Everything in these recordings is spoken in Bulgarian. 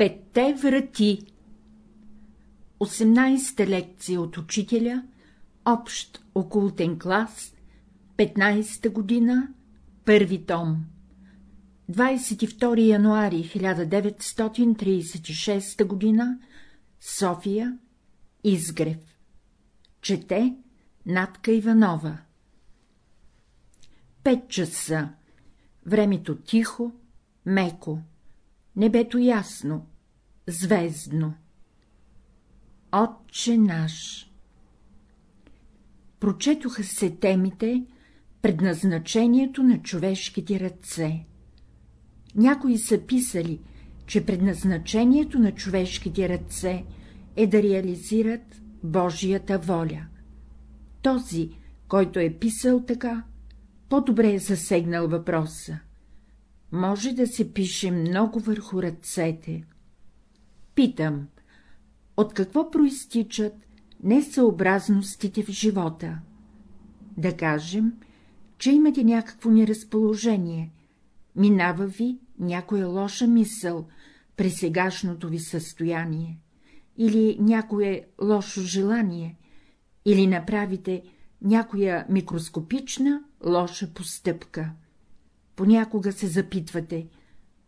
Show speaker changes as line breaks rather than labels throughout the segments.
Петте врати 18-та лекция от учителя, общ окултен клас, 15-та година, първи том 22 януари 1936 година, София, Изгрев. Чете Натка Иванова. Пет часа. Времето тихо, меко. Небето ясно, звездно. Отче наш Прочетоха се темите Предназначението на човешките ръце. Някои са писали, че предназначението на човешките ръце е да реализират Божията воля. Този, който е писал така, по-добре е засегнал въпроса. Може да се пише много върху ръцете. Питам, от какво проистичат несъобразностите в живота? Да кажем, че имате някакво неразположение, минава ви някоя лоша мисъл при сегашното ви състояние, или някое лошо желание, или направите някоя микроскопична лоша постъпка. Понякога се запитвате,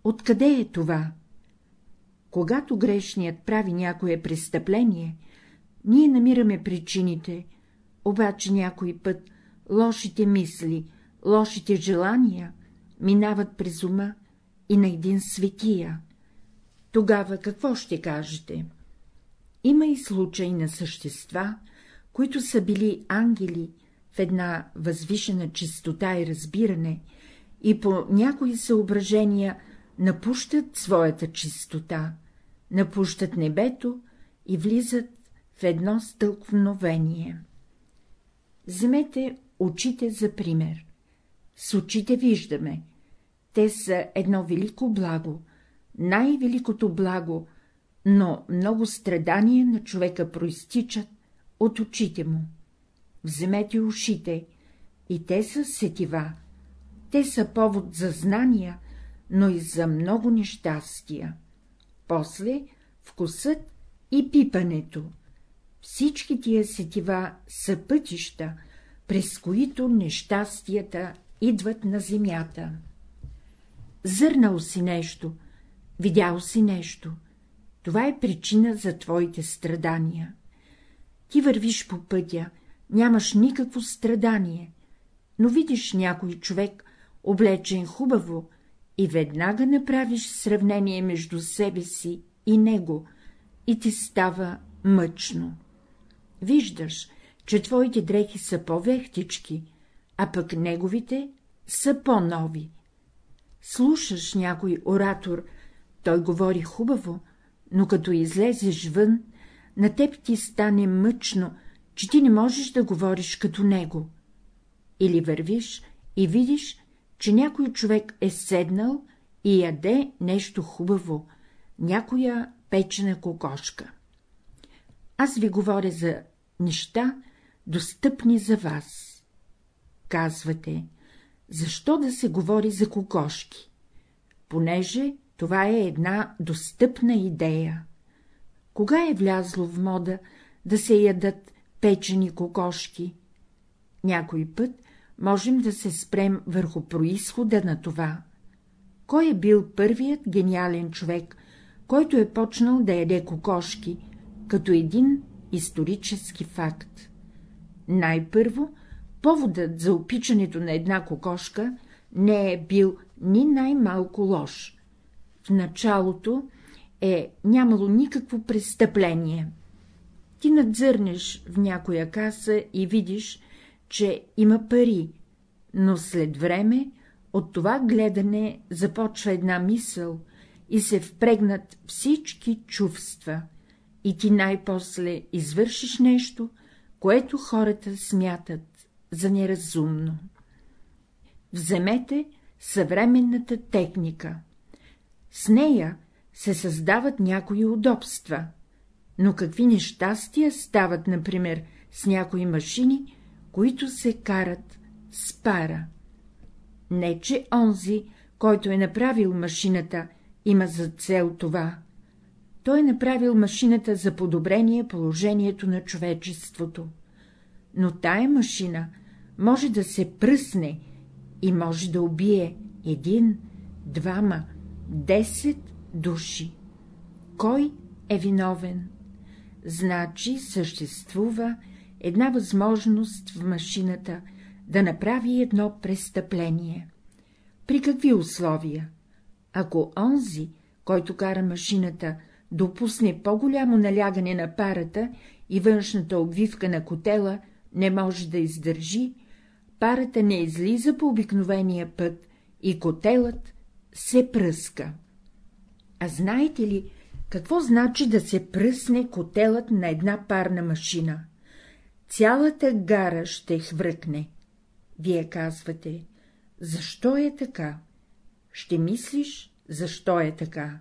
откъде е това? Когато грешният прави някое престъпление, ние намираме причините, обаче някой път лошите мисли, лошите желания минават през ума и на един светия. Тогава какво ще кажете? Има и случаи на същества, които са били ангели в една възвишена чистота и разбиране, и по някои съображения напущат своята чистота, напущат небето и влизат в едно стълкновение. Вземете очите за пример. С очите виждаме. Те са едно велико благо, най-великото благо, но много страдания на човека проистичат от очите му. Вземете ушите, и те са сетива. Те са повод за знания, но и за много нещастия. После вкусът и пипането. Всички тия сетива са пътища, през които нещастията идват на земята. Зърнал си нещо, видял си нещо, това е причина за твоите страдания. Ти вървиш по пътя, нямаш никакво страдание, но видиш някой човек, облечен хубаво, и веднага направиш сравнение между себе си и него, и ти става мъчно. Виждаш, че твоите дрехи са по-вехтички, а пък неговите са по-нови. Слушаш някой оратор, той говори хубаво, но като излезеш вън, на теб ти стане мъчно, че ти не можеш да говориш като него. Или вървиш и видиш, че някой човек е седнал и яде нещо хубаво, някоя печена кокошка. Аз ви говоря за неща, достъпни за вас. Казвате, защо да се говори за кокошки? Понеже това е една достъпна идея. Кога е влязло в мода да се ядат печени кокошки? Някой път можем да се спрем върху происхода на това. Кой е бил първият гениален човек, който е почнал да яде кокошки, като един исторически факт? Най-първо, поводът за опичането на една кокошка не е бил ни най-малко лош. В началото е нямало никакво престъпление. Ти надзърнеш в някоя каса и видиш, че има пари, но след време от това гледане започва една мисъл и се впрегнат всички чувства, и ти най-после извършиш нещо, което хората смятат за неразумно. Вземете съвременната техника. С нея се създават някои удобства, но какви нещастия стават, например, с някои машини, които се карат с пара. Не, че онзи, който е направил машината, има за цел това, той е направил машината за подобрение положението на човечеството. Но тая машина може да се пръсне и може да убие един, двама, десет души. Кой е виновен? Значи съществува една възможност в машината да направи едно престъпление. При какви условия? Ако онзи, който кара машината, допусне по-голямо налягане на парата и външната обвивка на котела не може да издържи, парата не излиза по обикновения път и котелът се пръска. А знаете ли, какво значи да се пръсне котелът на една парна машина? Цялата гара ще хвръкне. Вие казвате, защо е така? Ще мислиш, защо е така.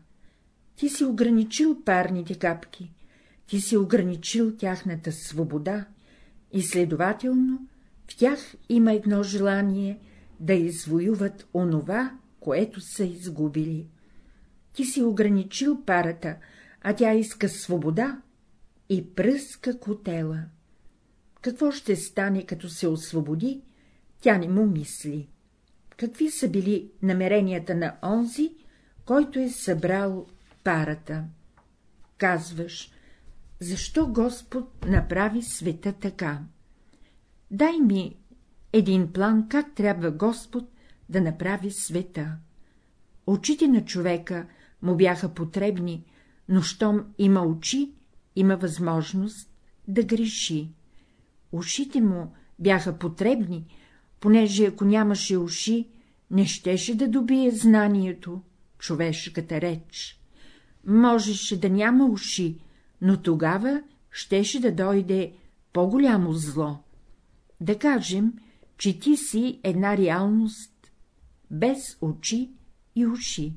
Ти си ограничил парните капки, ти си ограничил тяхната свобода и следователно в тях има едно желание да извоюват онова, което са изгубили. Ти си ограничил парата, а тя иска свобода и пръска котела. Какво ще стане, като се освободи, тя не му мисли. Какви са били намеренията на онзи, който е събрал парата? Казваш, защо Господ направи света така? Дай ми един план, как трябва Господ да направи света. Очите на човека му бяха потребни, но щом има очи, има възможност да греши. Ушите му бяха потребни, понеже ако нямаше уши, не щеше да добие знанието, човешката реч. Можеше да няма уши, но тогава щеше да дойде по-голямо зло. Да кажем, че ти си една реалност, без очи и уши.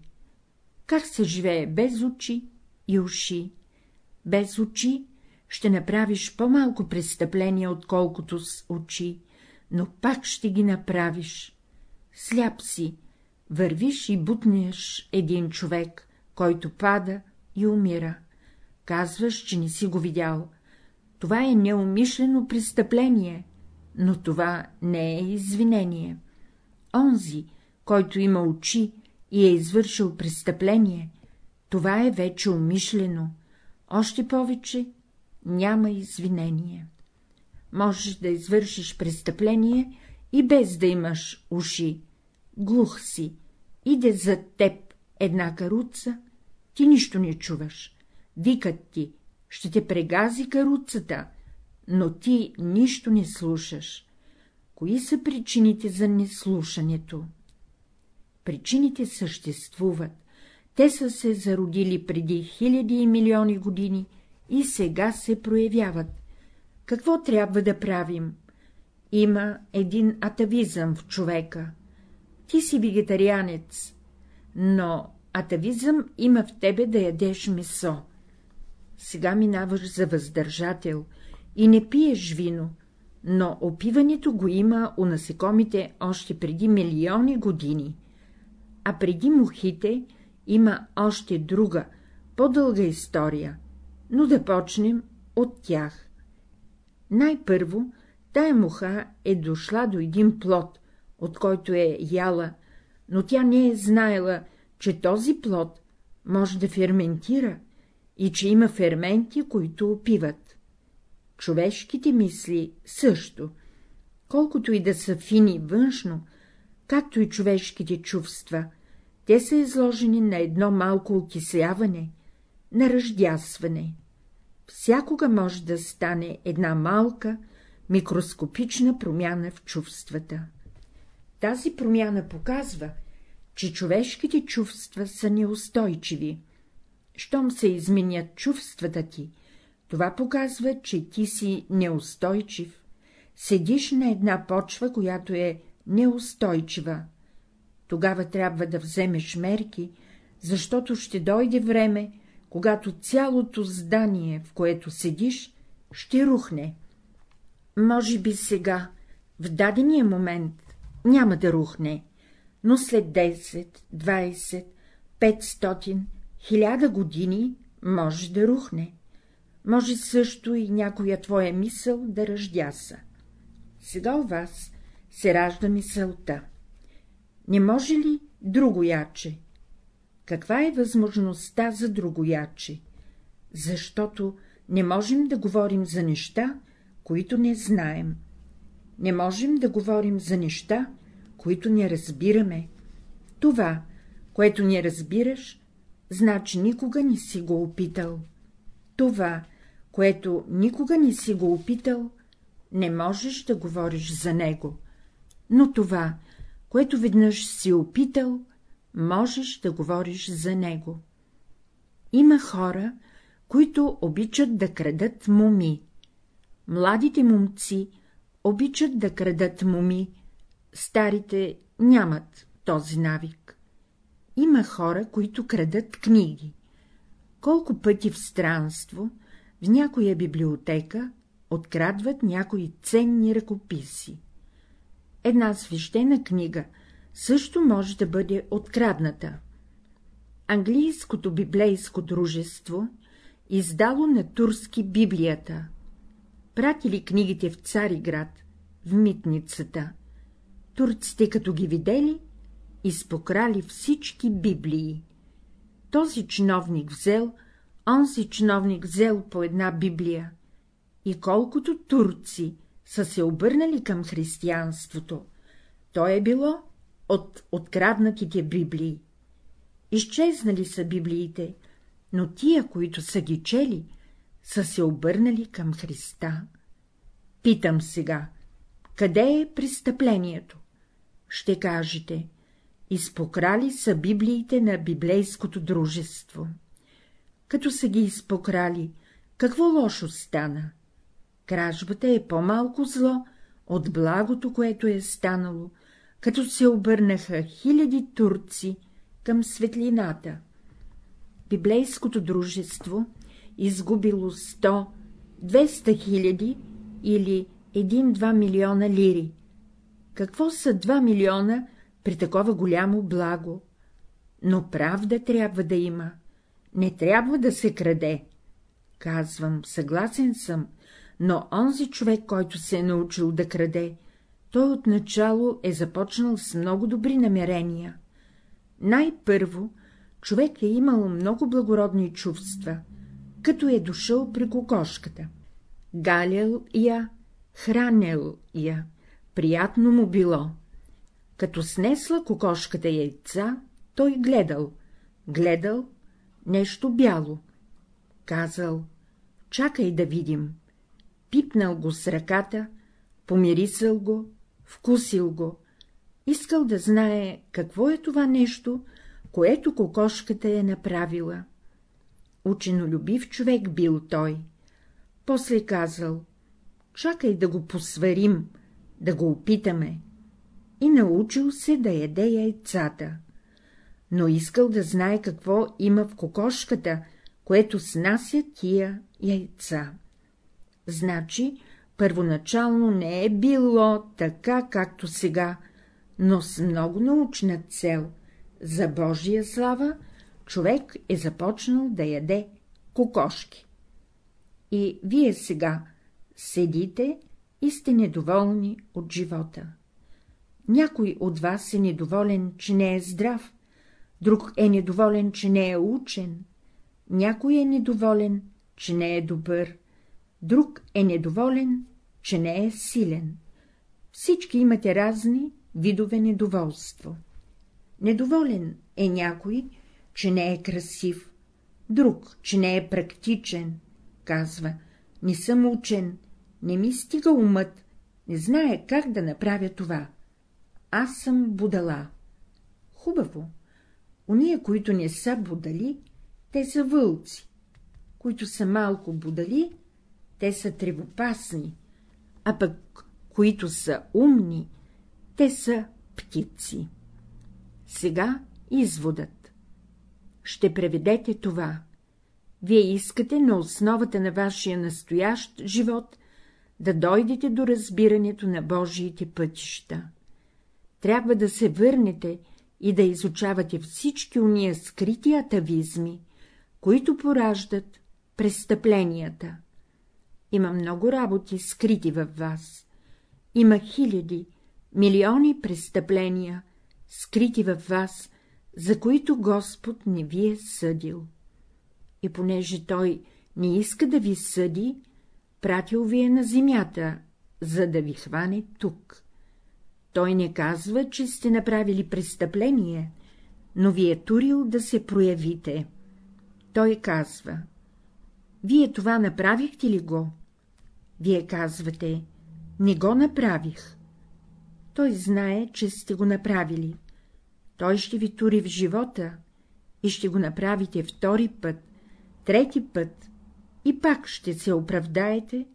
Как се живее без очи и уши? Без очи ще направиш по-малко престъпления, отколкото с очи, но пак ще ги направиш. Сляп си, вървиш и бутнеш един човек, който пада и умира. Казваш, че не си го видял. Това е неумишлено престъпление, но това не е извинение. Онзи, който има очи и е извършил престъпление, това е вече умишлено, още повече няма извинение. Можеш да извършиш престъпление и без да имаш уши. Глух си, иде зад теб една каруца, ти нищо не чуваш. Викат ти, ще те прегази каруцата, но ти нищо не слушаш. Кои са причините за неслушането? Причините съществуват, те са се зародили преди хиляди и милиони години и сега се проявяват. Какво трябва да правим? Има един атавизъм в човека. Ти си вегетарианец, но атавизъм има в тебе да ядеш месо. Сега минаваш за въздържател и не пиеш вино, но опиването го има у насекомите още преди милиони години, а преди мухите има още друга, по-дълга история, но да почнем от тях. Най-първо тая муха е дошла до един плод, от който е яла, но тя не е знаела, че този плод може да ферментира и че има ферменти, които опиват. Човешките мисли също, колкото и да са фини външно, както и човешките чувства, те са изложени на едно малко окисляване, на ръждясване. Всякога може да стане една малка, микроскопична промяна в чувствата. Тази промяна показва, че човешките чувства са неустойчиви. Щом се изменят чувствата ти, това показва, че ти си неустойчив, седиш на една почва, която е неустойчива. Тогава трябва да вземеш мерки, защото ще дойде време, когато цялото здание, в което седиш, ще рухне. Може би сега, в дадения момент, няма да рухне, но след 10, 20, 500, 1000 години може да рухне, може също и някоя твоя мисъл да ръждяса. Сега у вас се ражда мисълта. Не може ли другояче? Каква е възможността за другояче? Защото не можем да говорим за неща, които не знаем. Не можем да говорим за неща, които не разбираме. Това, което не разбираш, значи никога не си го опитал. Това, което никога не си го опитал, не можеш да говориш за него. Но това, което веднъж си опитал, можеш да говориш за него. Има хора, които обичат да крадат муми. Младите момци обичат да крадат муми, старите нямат този навик. Има хора, които крадат книги. Колко пъти в странство, в някоя библиотека, открадват някои ценни ръкописи. Една свещена книга също може да бъде открадната. Английското библейско дружество издало на турски Библията. Пратили книгите в Цариград, в митницата. Турците, като ги видели, изпокрали всички библии. Този чиновник взел, онзи чиновник взел по една библия. И колкото турци са се обърнали към християнството, то е било от откраднатите библии. Изчезнали са библиите, но тия, които са ги чели, са се обърнали към Христа. Питам сега, къде е престъплението? Ще кажете, изпокрали са библиите на библейското дружество. Като са ги изпокрали, какво лошо стана? Кражбата е по-малко зло от благото, което е станало, като се обърнаха хиляди турци към светлината. Библейското дружество изгубило 100-200 хиляди или 1-2 милиона лири. Какво са 2 милиона при такова голямо благо? Но правда трябва да има. Не трябва да се краде. Казвам, съгласен съм, но онзи човек, който се е научил да краде, той отначало е започнал с много добри намерения. Най-първо човек е имал много благородни чувства, като е дошъл при кокошката. Галял я, хранел я, приятно му било. Като снесла кокошката яйца, той гледал, гледал нещо бяло. Казал, чакай да видим. Пипнал го с ръката, помирисал го, вкусил го, искал да знае какво е това нещо, което кокошката е направила. Ученолюбив човек бил той. После казал, чакай да го посварим, да го опитаме. И научил се да яде яйцата. Но искал да знае какво има в кокошката, което снася тия яйца. Значи, първоначално не е било така, както сега, но с много научна цел, за Божия слава, човек е започнал да яде кокошки. И вие сега седите и сте недоволни от живота. Някой от вас е недоволен, че не е здрав, друг е недоволен, че не е учен, някой е недоволен, че не е добър, друг е недоволен, че не е силен. Всички имате разни видове недоволство. Недоволен е някой, че не е красив, друг, че не е практичен, казва, не съм учен, не ми стига умът, не знае как да направя това. Аз съм будала. Хубаво. Уния, които не са будали, те са вълци. Които са малко будали, те са тревопасни, а пък, които са умни, те са птици. Сега изводът. Ще преведете това. Вие искате на основата на вашия настоящ живот да дойдете до разбирането на Божиите пътища. Трябва да се върнете и да изучавате всички уния скрити атавизми, които пораждат престъпленията. Има много работи, скрити във вас. Има хиляди, милиони престъпления, скрити във вас, за които Господ не ви е съдил. И понеже Той не иска да ви съди, пратил ви е на земята, за да ви хване тук. Той не казва, че сте направили престъпление, но ви е турил да се проявите. Той казва — вие това направихте ли го? Вие казвате — не го направих. Той знае, че сте го направили. Той ще ви тури в живота и ще го направите втори път, трети път и пак ще се оправдаете,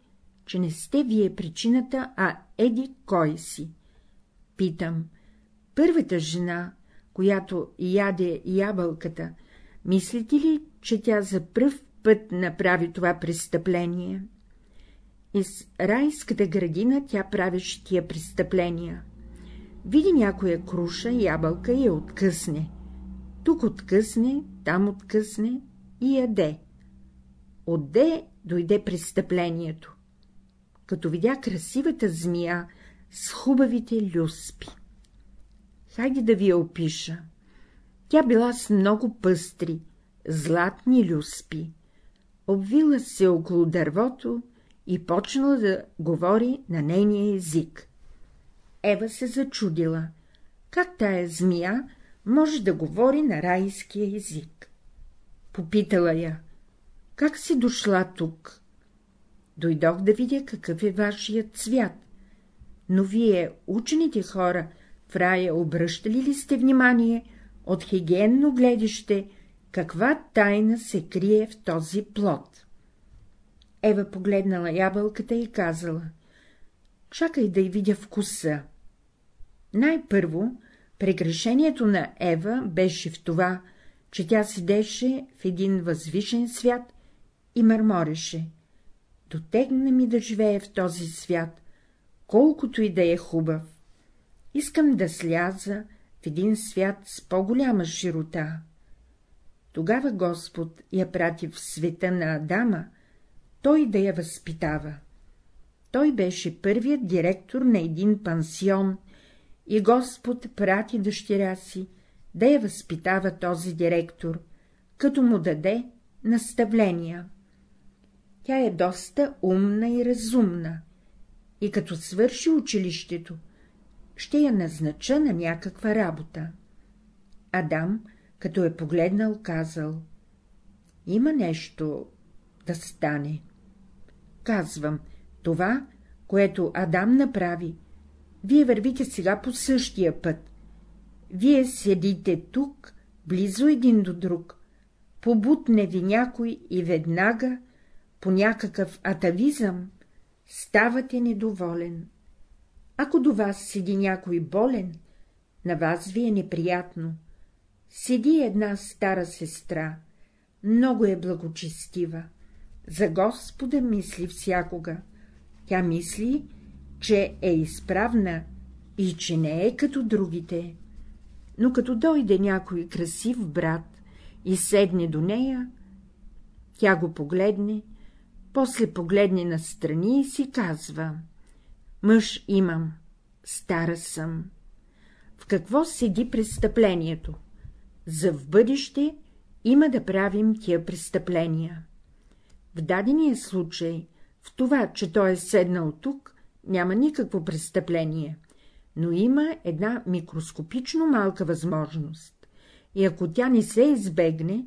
че не сте вие причината, а еди кой си. Питам, първата жена, която яде ябълката, мислите ли, че тя за пръв път направи това престъпление? Из райската градина тя правеше тия престъпления. Види някоя круша, ябълка и я откъсне. Тук откъсне, там откъсне и яде. Отде дойде престъплението? Като видя красивата змия с хубавите люспи. Хайде да ви я опиша. Тя била с много пъстри, златни люспи. Обвила се около дървото и почнала да говори на нейния език. Ева се зачудила, как тая змия може да говори на райския език. Попитала я, как си дошла тук? Дойдох да видя какъв е вашият цвят. Но вие, учените хора, в рая обръщали ли сте внимание от хигиенно гледище, каква тайна се крие в този плод? Ева погледнала ябълката и казала — чакай да й видя вкуса. Най-първо, прегрешението на Ева беше в това, че тя седеше в един възвишен свят и мърмореше. Дотегна ми да живее в този свят, колкото и да е хубав. Искам да сляза в един свят с по-голяма широта. Тогава Господ я прати в света на Адама, той да я възпитава. Той беше първият директор на един пансион и Господ прати дъщеря си да я възпитава този директор, като му даде наставления. Тя е доста умна и разумна, и като свърши училището, ще я назнача на някаква работа. Адам, като е погледнал, казал — има нещо да стане. Казвам, това, което Адам направи, вие вървите сега по същия път. Вие седите тук, близо един до друг, побутне ви някой и веднага, по някакъв атавизъм, ставате недоволен. Ако до вас седи някой болен, на вас ви е неприятно. Седи една стара сестра, много е благочестива, за Господа мисли всякога. Тя мисли, че е изправна и че не е като другите. Но като дойде някой красив брат и седне до нея, тя го погледне, после погледне настрани и си казва — мъж имам, стара съм. В какво седи престъплението? За в бъдеще има да правим тия престъпления. Дадения случай, в това, че той е седнал тук, няма никакво престъпление, но има една микроскопично малка възможност, и ако тя не се избегне,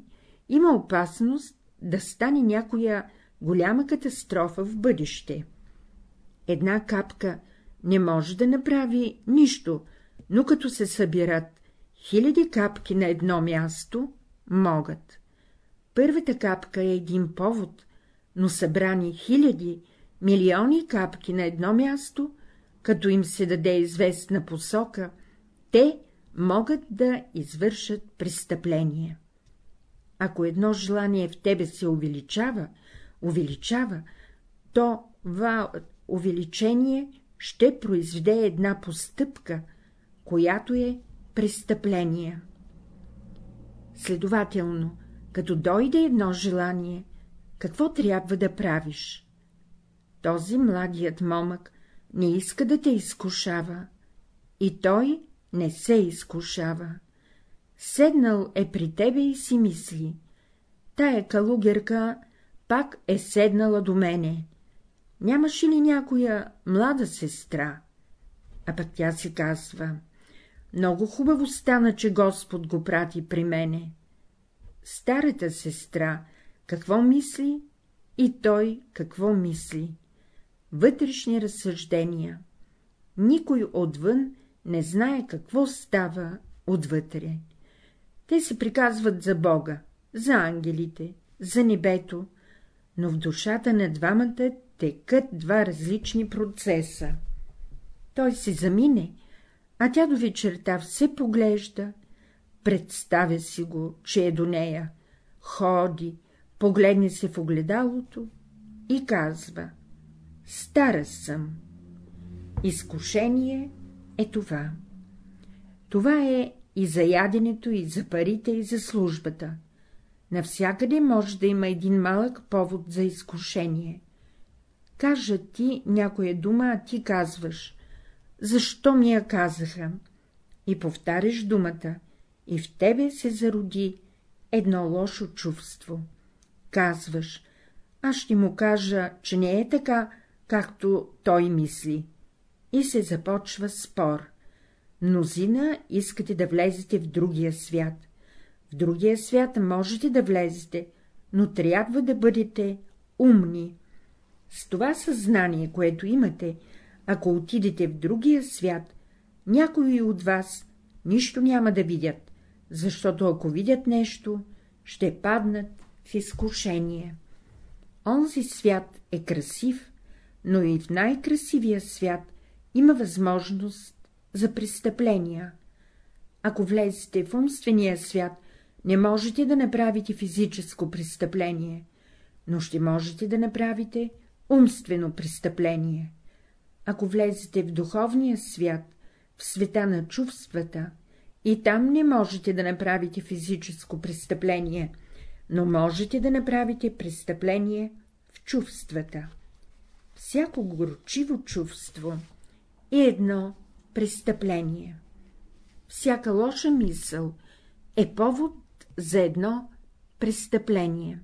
има опасност да стане някоя голяма катастрофа в бъдеще. Една капка не може да направи нищо, но като се събират хиляди капки на едно място, могат. Първата капка е един повод, но събрани хиляди, милиони капки на едно място, като им се даде известна посока, те могат да извършат престъпление. Ако едно желание в тебе се увеличава, увеличава, то това увеличение ще произведе една постъпка, която е престъпление. Следователно, като дойде едно желание, какво трябва да правиш? Този младият момък не иска да те изкушава, и той не се изкушава. Седнал е при тебе и си мисли. Тая калугерка пак е седнала до мене. Нямаше ли някоя млада сестра? А пък тя си казва. Много хубаво стана, че Господ го прати при мене. Старата сестра какво мисли и той какво мисли? Вътрешни разсъждения. Никой отвън не знае какво става отвътре. Те си приказват за Бога, за ангелите, за небето, но в душата на двамата текат два различни процеса. Той се замине, а тя до вечерта все поглежда, представя си го, че е до нея, ходи, погледне се в огледалото и казва — стара съм. Изкушение е това. Това е и за яденето, и за парите, и за службата. Навсякъде може да има един малък повод за изкушение. Кажа ти някоя дума, а ти казваш — защо ми я казаха? И повтаряш думата, и в тебе се зароди едно лошо чувство. Казваш — аз ще му кажа, че не е така, както той мисли. И се започва спор. Мнозина искате да влезете в другия свят. В другия свят можете да влезете, но трябва да бъдете умни. С това съзнание, което имате, ако отидете в другия свят, някои от вас нищо няма да видят, защото ако видят нещо, ще паднат в изкушение. Онзи свят е красив, но и в най-красивия свят има възможност за престъпления. Ако влезете в умствения свят, не можете да направите физическо престъпление, но ще можете да направите умствено престъпление. Ако влезете в духовния свят, в света на чувствата, и там не можете да направите физическо престъпление, но можете да направите престъпление в чувствата. Всяко горчиво чувство е едно престъпление. Всяка лоша мисъл е повод за едно престъпление.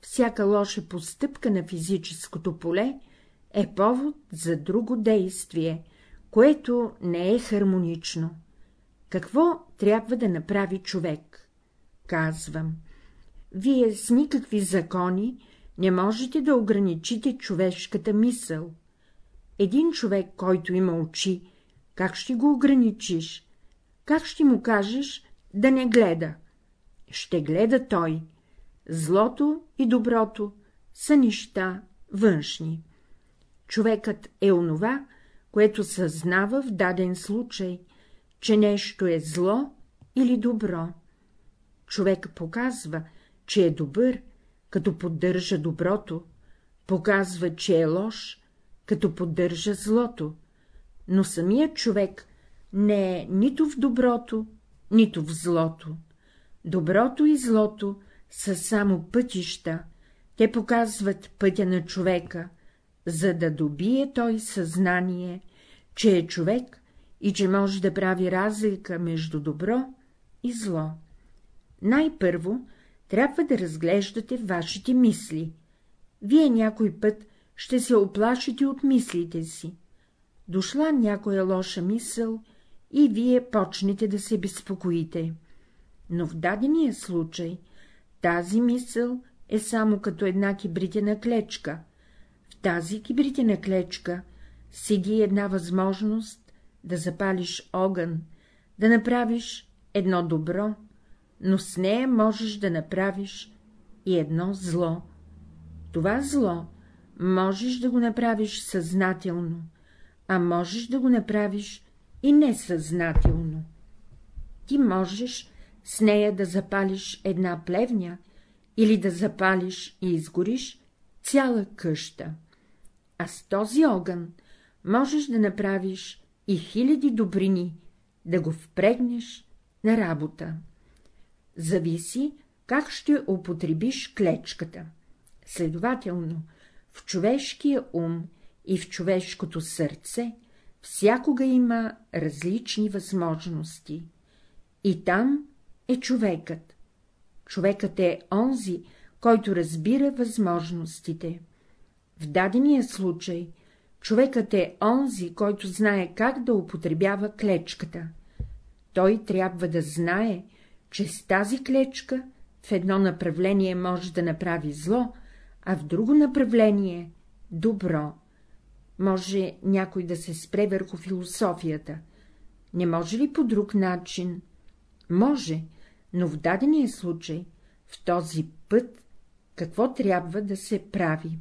Всяка лоша постъпка на физическото поле е повод за друго действие, което не е хармонично. Какво трябва да направи човек? Казвам. Вие с никакви закони не можете да ограничите човешката мисъл. Един човек, който има очи, как ще го ограничиш? Как ще му кажеш да не гледа? Ще гледа той. Злото и доброто са неща външни. Човекът е онова, което съзнава в даден случай, че нещо е зло или добро. Човек показва, че е добър, като поддържа доброто, показва, че е лош, като поддържа злото, но самият човек не е нито в доброто, нито в злото. Доброто и злото са само пътища, те показват пътя на човека, за да добие той съзнание, че е човек и че може да прави разлика между добро и зло. Най-първо трябва да разглеждате вашите мисли. Вие някой път ще се оплашите от мислите си. Дошла някоя лоша мисъл и вие почнете да се безпокоите. Но в дадения случай тази мисъл е само като една кибритена клечка. В тази кибритена клечка седи една възможност да запалиш огън, да направиш едно добро, но с нея можеш да направиш и едно зло. Това зло можеш да го направиш съзнателно, а можеш да го направиш и несъзнателно. Ти можеш с нея да запалиш една плевня или да запалиш и изгориш цяла къща, а с този огън можеш да направиш и хиляди добрини, да го впрегнеш на работа. Зависи, как ще употребиш клечката. Следователно, в човешкия ум и в човешкото сърце всякога има различни възможности. И там е човекът. Човекът е онзи, който разбира възможностите. В дадения случай човекът е онзи, който знае как да употребява клечката. Той трябва да знае, че с тази клечка в едно направление може да направи зло, а в друго направление — добро. Може някой да се спре върху философията. Не може ли по друг начин? Може, но в дадения случай, в този път, какво трябва да се прави?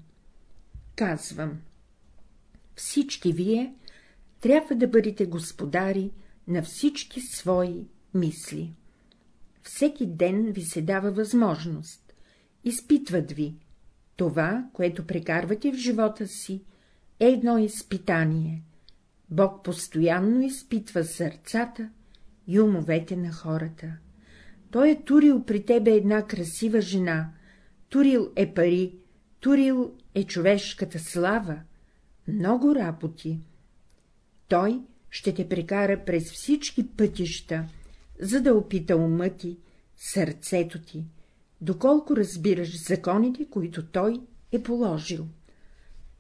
Казвам. Всички вие трябва да бъдете господари на всички свои мисли. Всеки ден ви се дава възможност. Изпитват ви. Това, което прекарвате в живота си, е едно изпитание. Бог постоянно изпитва сърцата и умовете на хората. Той е турил при тебе една красива жена, турил е пари, турил е човешката слава, много работи. Той ще те прекара през всички пътища, за да опита ума ти, сърцето ти, доколко разбираш законите, които той е положил.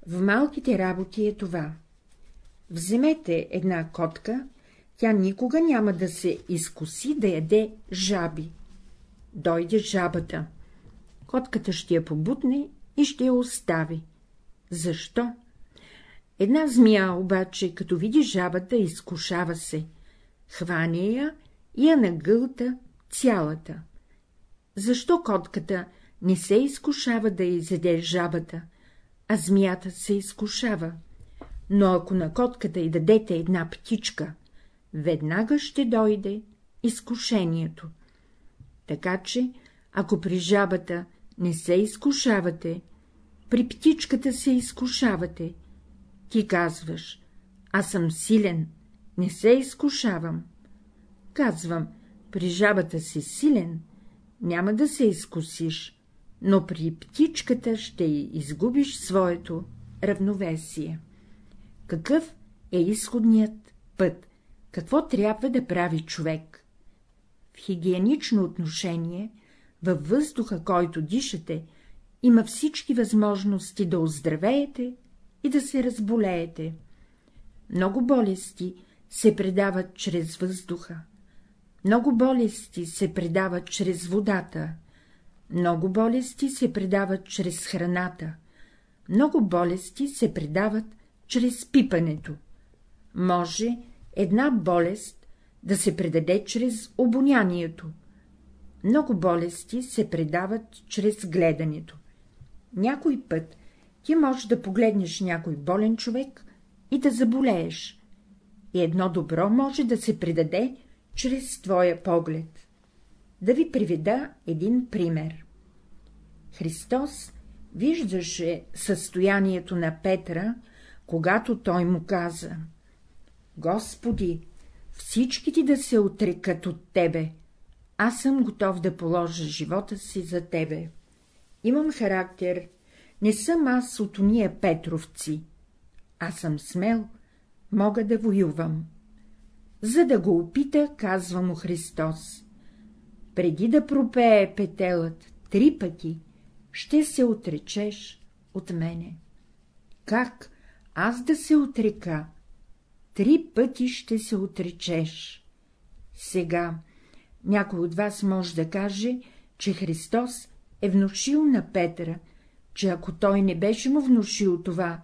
В малките работи е това. Вземете една котка, тя никога няма да се изкуси да яде жаби. Дойде жабата. Котката ще я побутне и ще я остави. Защо? Една змия обаче, като види жабата, изкушава се, хване я я нагълта цялата. Защо котката не се изкушава да изеде жабата, а змията се изкушава? Но ако на котката й дадете една птичка, веднага ще дойде изкушението. Така че, ако при жабата не се изкушавате, при птичката се изкушавате. Ти казваш, аз съм силен, не се изкушавам. Казвам, при жабата си силен, няма да се изкусиш, но при птичката ще изгубиш своето равновесие. Какъв е изходният път? Какво трябва да прави човек? В хигиенично отношение, във въздуха, който дишате, има всички възможности да оздравеете и да се разболеете. Много болести се предават чрез въздуха. Много болести се предават чрез водата, много болести се предават чрез храната, много болести се предават чрез пипането. Може една болест да се предаде чрез обонянието. Много болести се предават чрез гледането. Някой път ти можеш да погледнеш някой болен човек и да заболееш. И едно добро може да се предаде чрез твоя поглед. Да ви приведа един пример. Христос виждаше състоянието на Петра, когато той му каза — Господи, всички ти да се отрекат от Тебе, аз съм готов да положа живота си за Тебе. Имам характер, не съм аз от уния Петровци, аз съм смел, мога да воювам. За да го опита, казва му Христос. Преди да пропее петелът три пъти, ще се отречеш от мене. Как аз да се отрека? Три пъти ще се отречеш. Сега някой от вас може да каже, че Христос е внушил на Петра, че ако той не беше му внушил това,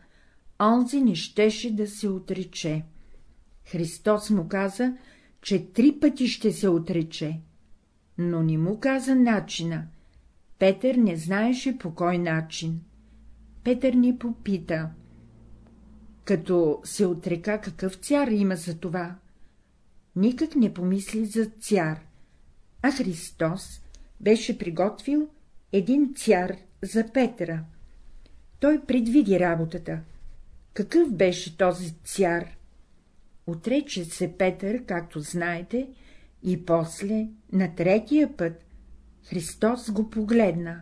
онзи не щеше да се отрече. Христос му каза, че три пъти ще се отрече, но не му каза начина. Петър не знаеше по кой начин. Петър ни попита. Като се отрека, какъв цяр има за това? Никак не помисли за цяр, а Христос беше приготвил един цяр за Петра. Той предвиди работата. Какъв беше този цяр? Отрече се Петър, както знаете, и после, на третия път, Христос го погледна.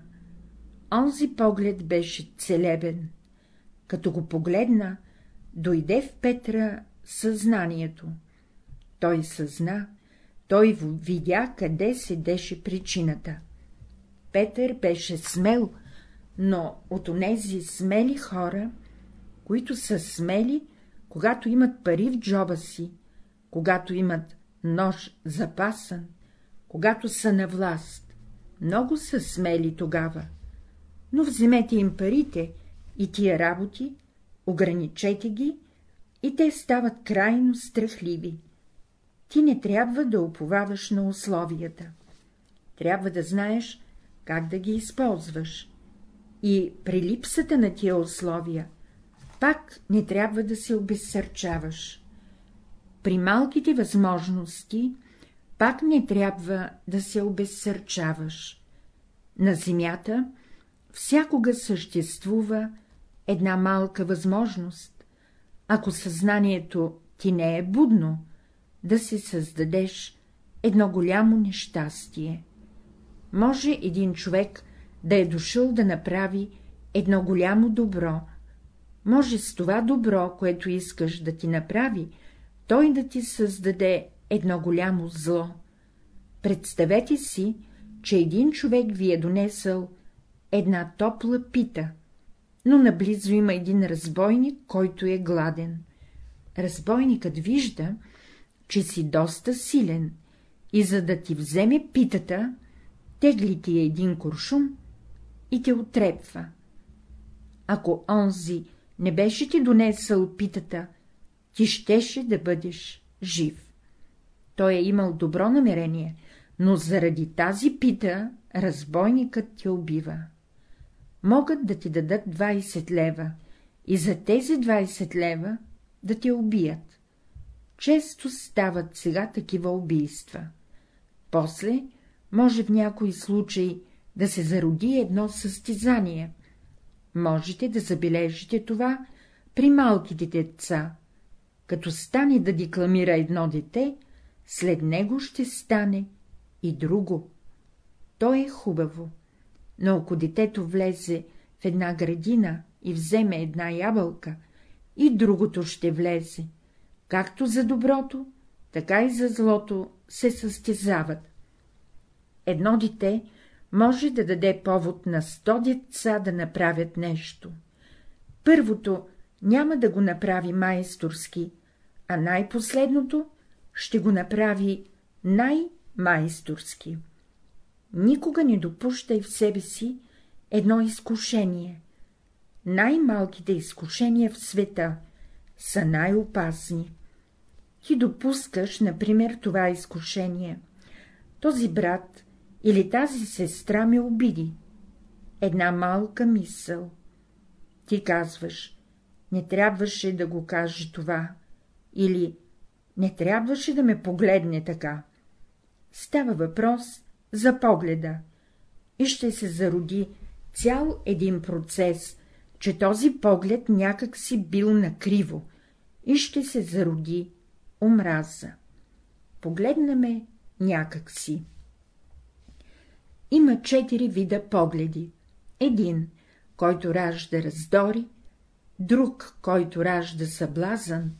Онзи поглед беше целебен. Като го погледна, дойде в Петра съзнанието. Той съзна, той видя къде седеше причината. Петър беше смел, но от онези смели хора, които са смели, когато имат пари в джоба си, когато имат нож запасан, когато са на власт. Много са смели тогава. Но вземете им парите и тия работи, ограничете ги, и те стават крайно страхливи. Ти не трябва да уповаваш на условията. Трябва да знаеш, как да ги използваш. И при липсата на тия условия, пак не трябва да се обезсърчаваш. При малките възможности, пак не трябва да се обезсърчаваш. На земята всякога съществува една малка възможност, ако съзнанието ти не е будно, да си създадеш едно голямо нещастие. Може един човек да е дошъл да направи едно голямо добро, може с това добро, което искаш да ти направи, той да ти създаде едно голямо зло. Представете си, че един човек ви е донесъл една топла пита, но наблизо има един разбойник, който е гладен. Разбойникът вижда, че си доста силен и за да ти вземе питата, тегли ти един куршум и те отрепва. Ако онзи не беше ти донесъл питата, ти щеше да бъдеш жив. Той е имал добро намерение, но заради тази пита разбойникът те убива. Могат да ти дадат 20 лева и за тези 20 лева да те убият. Често стават сега такива убийства. После може в някой случай да се зароди едно състезание. Можете да забележите това при малките деца. Като стане да декламира едно дете, след него ще стане и друго. То е хубаво, но ако детето влезе в една градина и вземе една ябълка, и другото ще влезе, както за доброто, така и за злото се състезават. Едно дете може да даде повод на сто деца да направят нещо. Първото няма да го направи майсторски, а най-последното ще го направи най-майсторски. Никога не допущай в себе си едно изкушение. Най-малките изкушения в света са най-опасни. Ти допускаш, например, това изкушение. Този брат или тази сестра ме обиди. Една малка мисъл. Ти казваш, не трябваше да го каже това, или не трябваше да ме погледне така. Става въпрос за погледа и ще се зароди цял един процес, че този поглед някак си бил накриво и ще се зароди омраза. Погледнаме някак си. Има четири вида погледи. Един, който ражда раздори, друг, който ражда съблазън,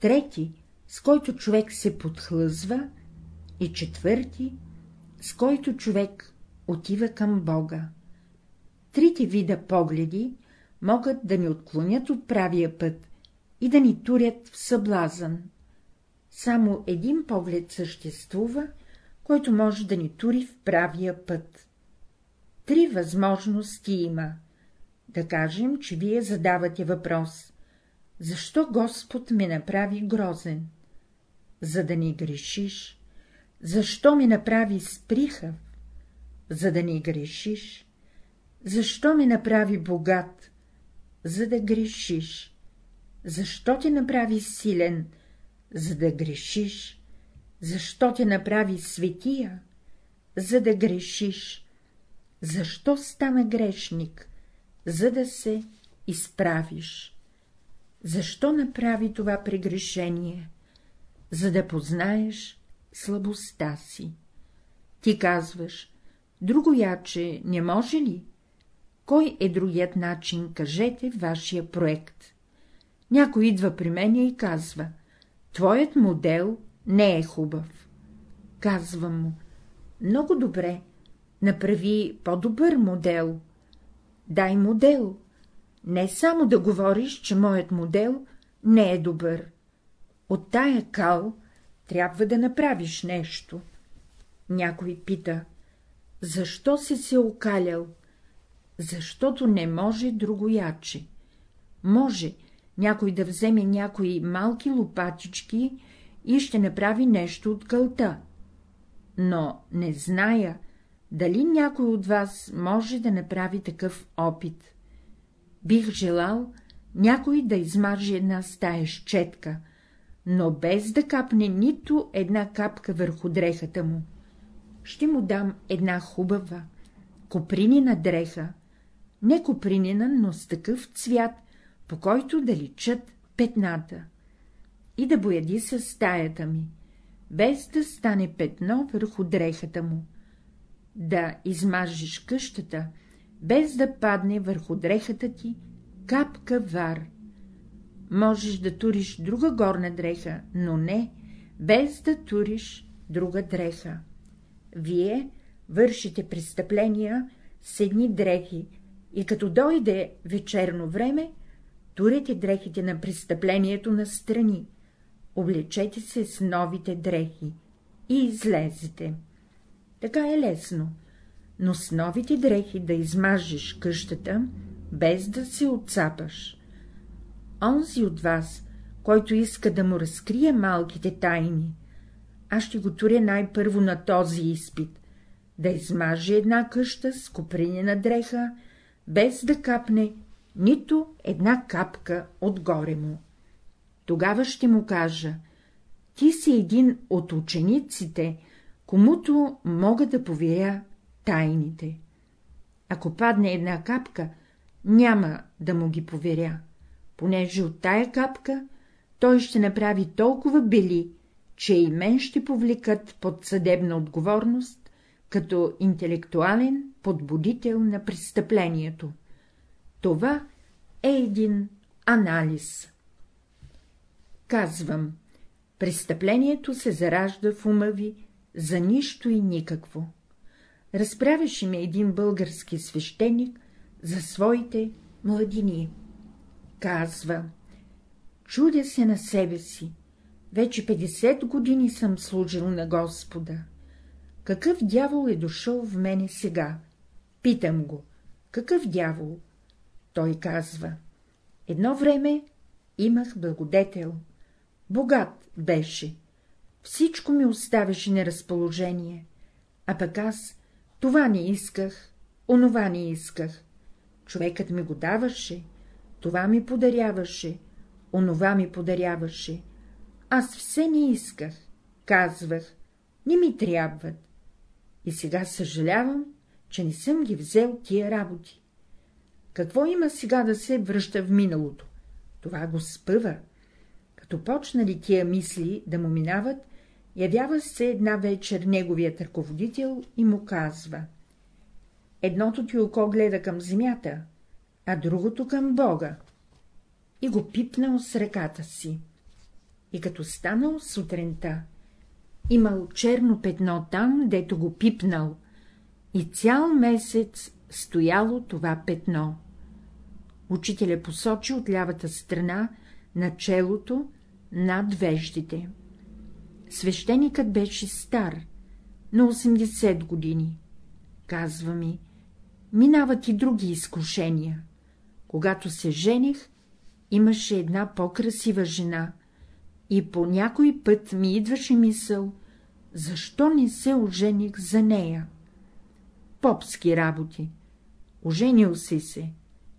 трети, с който човек се подхлъзва, и четвърти, с който човек отива към Бога. Трите вида погледи могат да ни отклонят от правия път и да ни турят в съблазън. Само един поглед съществува, който може да ни тури в правия път. Три възможности има. Да кажем, че вие задавате въпрос. Защо Господ ме направи грозен? За да ни грешиш. Защо ме направи сприхав? За да ни грешиш. Защо ме направи богат? За да грешиш. Защо те направи силен? За да грешиш. Защо те направи светия? За да грешиш. Защо стана грешник? За да се изправиш. Защо направи това прегрешение? За да познаеш слабостта си. Ти казваш, Другояче не може ли? Кой е другият начин, кажете, вашия проект? Някой идва при мен и казва — твоят модел не е хубав. Казвам му — много добре, направи по-добър модел. Дай модел. Не само да говориш, че моят модел не е добър. От тая кал трябва да направиш нещо. Някой пита — защо си се окалял? Защото не може другояче. Може някой да вземе някои малки лопатички и ще направи нещо от кълта. Но не зная, дали някой от вас може да направи такъв опит. Бих желал някой да измаже една стая с четка, но без да капне нито една капка върху дрехата му. Ще му дам една хубава, копринина дреха, не копринина, но с такъв цвят, по който да личат петната, и да бояди с стаята ми, без да стане петно върху дрехата му, да измажеш къщата, без да падне върху дрехата ти капка вар. Можеш да туриш друга горна дреха, но не, без да туриш друга дреха. Вие вършите престъпления с едни дрехи и като дойде вечерно време, турете дрехите на престъплението на страни, облечете се с новите дрехи и излезете. Така е лесно, но с новите дрехи да измажеш къщата, без да се отцапаш. Онзи от вас, който иска да му разкрие малките тайни, аз ще го туря най-първо на този изпит, да измаже една къща с копринена дреха, без да капне нито една капка отгоре му. Тогава ще му кажа, ти си един от учениците, комуто мога да поверя тайните. Ако падне една капка, няма да му ги поверя, понеже от тая капка той ще направи толкова бели, че и мен ще повлекат под съдебна отговорност, като интелектуален подбудител на престъплението. Това е един анализ. Казвам, престъплението се заражда в ума ви за нищо и никакво. Разправяше ми един български свещеник за своите младини. Казва, чудя се на себе си, вече 50 години съм служил на Господа. Какъв дявол е дошъл в мене сега? Питам го, какъв дявол? Той казва, едно време имах благодетел, богат беше, всичко ми оставяше неразположение, а пък аз това не исках, онова не исках. Човекът ми го даваше, това ми подаряваше, онова ми подаряваше. Аз все не исках, казвах, не ми трябват. И сега съжалявам, че не съм ги взел тия работи. Какво има сега да се връща в миналото? Това го спъва. Като почнали тия мисли да му минават, явява се една вечер неговият ръководител и му казва — едното ти око гледа към земята, а другото към Бога. И го пипнал с ръката си. И като станал сутринта, имал черно петно там, дето го пипнал, и цял месец стояло това петно. Учителя посочи от лявата страна на челото над веждите. Свещеникът беше стар, на 80 години. Казва ми, минават и други изкушения. Когато се жених, имаше една по-красива жена, и по някой път ми идваше мисъл, защо не се ожених за нея. Попски работи. Оженил си се.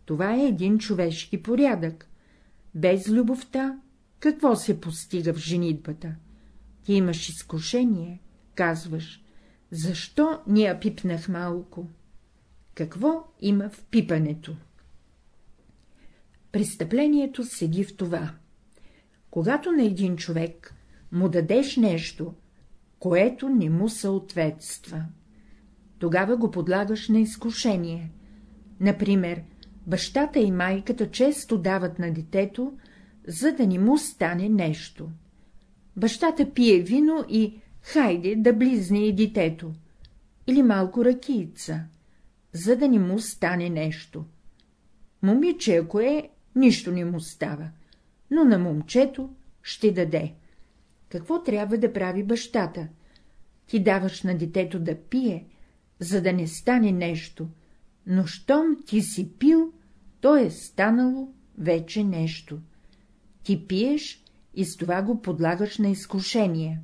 Това е един човешки порядък. Без любовта какво се постига в женитбата? Ти имаш изкушение, казваш, защо ни я пипнах малко? Какво има в пипането? Престъплението седи в това. Когато на един човек му дадеш нещо, което не му съответства, тогава го подлагаш на изкушение. Например, бащата и майката често дават на детето, за да не му стане нещо. Бащата пие вино и хайде да близне и детето, или малко ракийца, за да не му стане нещо. Момиче, ако е, нищо не му става, но на момчето ще даде. Какво трябва да прави бащата? Ти даваш на детето да пие, за да не стане нещо, но щом ти си пил, то е станало вече нещо. Ти пиеш и с това го подлагаш на изкушение.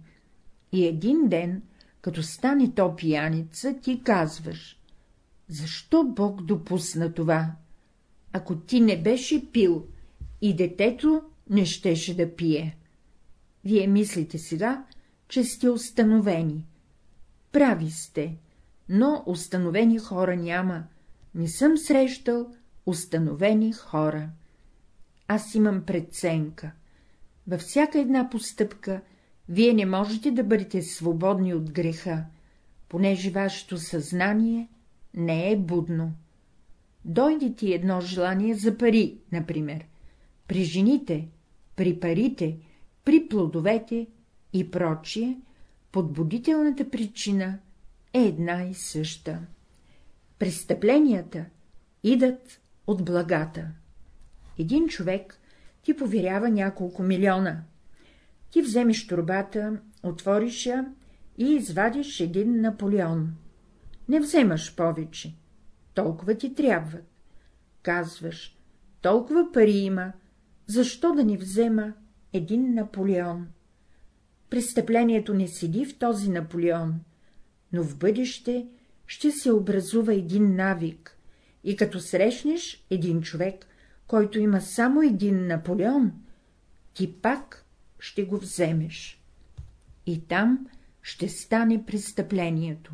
И един ден, като стане то пияница, ти казваш — защо Бог допусна това? Ако ти не беше пил и детето не щеше да пие. Вие мислите сега, че сте установени. Прави сте, но установени хора няма. Не съм срещал установени хора. Аз имам преценка. Във всяка една постъпка вие не можете да бъдете свободни от греха, понеже вашето съзнание не е будно. Дойде ти едно желание за пари, например, при жените, при парите, при плодовете и прочие, подбудителната причина е една и съща. Престъпленията идат от благата. Един човек ти поверява няколко милиона. Ти вземеш турбата, отвориш я и извадиш един Наполеон. Не вземаш повече. Толкова ти трябват. Казваш, толкова пари има, защо да не взема един Наполеон? Престъплението не седи в този Наполеон, но в бъдеще ще се образува един навик, и като срещнеш един човек, който има само един Наполеон, ти пак ще го вземеш. И там ще стане престъплението.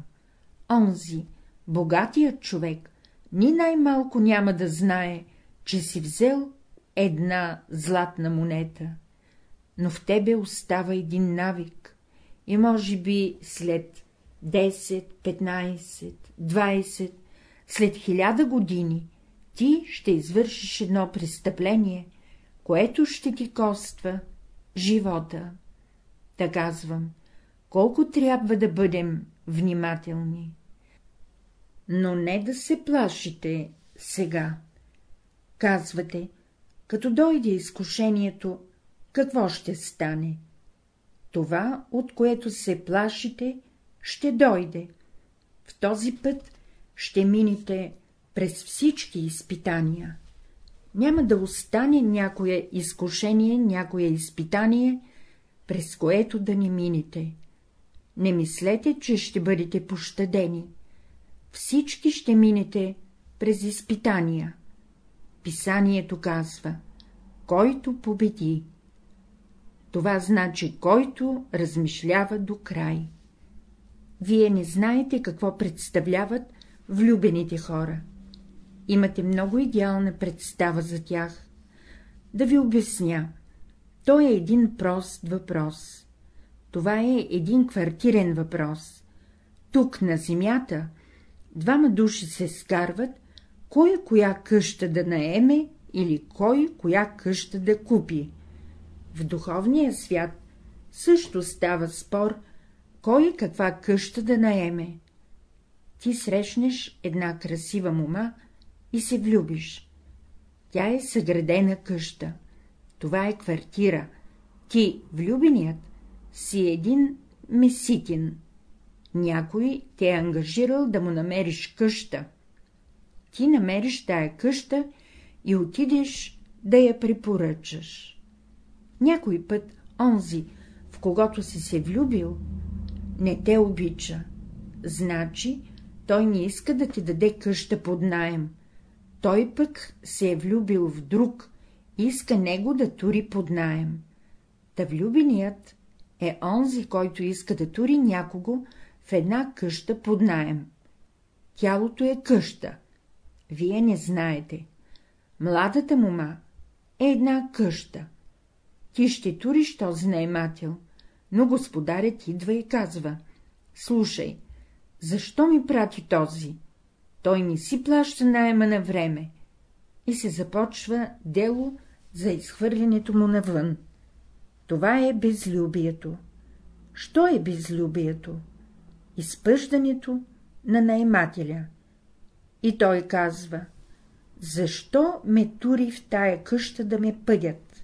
Онзи, богатият човек, ни най-малко няма да знае, че си взел една златна монета, но в тебе остава един навик и може би след 10, 15, 20, след хиляда години ти ще извършиш едно престъпление, което ще ти коства живота. Та казвам, колко трябва да бъдем внимателни. Но не да се плашите сега. Казвате, като дойде изкушението, какво ще стане? Това, от което се плашите, ще дойде. В този път ще минете през всички изпитания. Няма да остане някое изкушение, някое изпитание, през което да не минете. Не мислете, че ще бъдете пощадени. Всички ще минете през изпитания. Писанието казва — който победи. Това значи, който размишлява до край. Вие не знаете какво представляват влюбените хора. Имате много идеална представа за тях. Да ви обясня. То е един прост въпрос. Това е един квартирен въпрос. Тук, на земята, двама души се скарват, кой коя къща да наеме или кой коя къща да купи. В духовния свят също става спор, кой каква къща да наеме. Ти срещнеш една красива мома и се влюбиш. Тя е съградена къща. Това е квартира. Ти, влюбеният, си един меситин. Някой те е ангажирал да му намериш къща. Ти намериш тая къща и отидеш да я препоръчаш. Някой път онзи, в когото си се влюбил, не те обича. Значи, той не иска да ти даде къща под найем. Той пък се е влюбил в друг, иска него да тури под найем. Та влюбеният е онзи, който иска да тури някого в една къща под найем. Тялото е къща. Вие не знаете. Младата мума е една къща. Ти ще туриш този наймател, но господарят идва и казва — слушай, Защо ми прати този? Той не си плаща найема на време. И се започва дело за изхвърлянето му навън. Това е безлюбието. Що е безлюбието? Изпъждането на наемателя. И той казва, защо ме тури в тая къща да ме пъдят?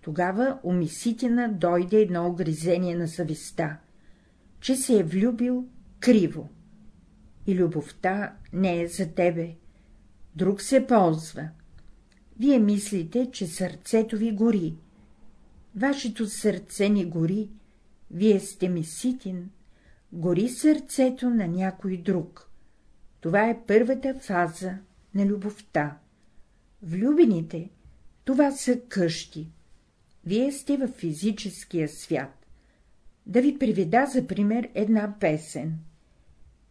Тогава у Миситина дойде едно огризение на съвестта, че се е влюбил криво. И любовта не е за тебе, друг се ползва. Вие мислите, че сърцето ви гори. Вашето сърце не гори, вие сте Меситин, гори сърцето на някой друг. Това е първата фаза на любовта. Влюбените — това са къщи. Вие сте в физическия свят. Да ви приведа за пример една песен.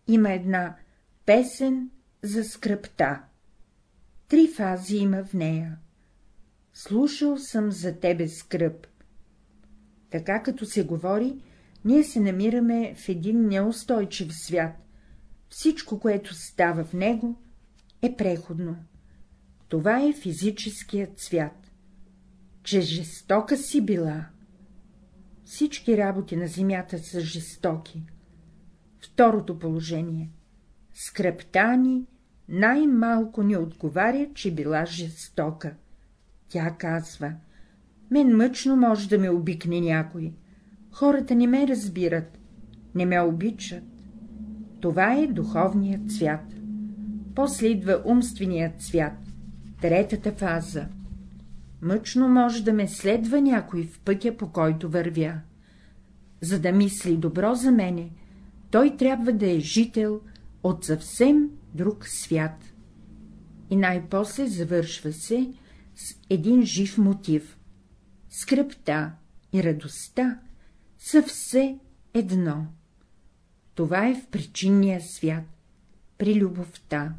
Има една песен за скръпта. Три фази има в нея. Слушал съм за тебе скръп. Така като се говори, ние се намираме в един неустойчив свят. Всичко, което става в него, е преходно. Това е физическият свят. Че жестока си била. Всички работи на земята са жестоки. Второто положение. Скръпта ни най-малко ни отговаря, че била жестока. Тя казва, мен мъчно може да ме обикне някой. Хората не ме разбират, не ме обичат. Това е духовният свят. После идва умственият свят, третата фаза. Мъчно може да ме следва някой в пътя, по който вървя. За да мисли добро за мене, той трябва да е жител от съвсем друг свят. И най-после завършва се с един жив мотив. Скръпта и радостта са все едно. Това е в причинния свят, при любовта.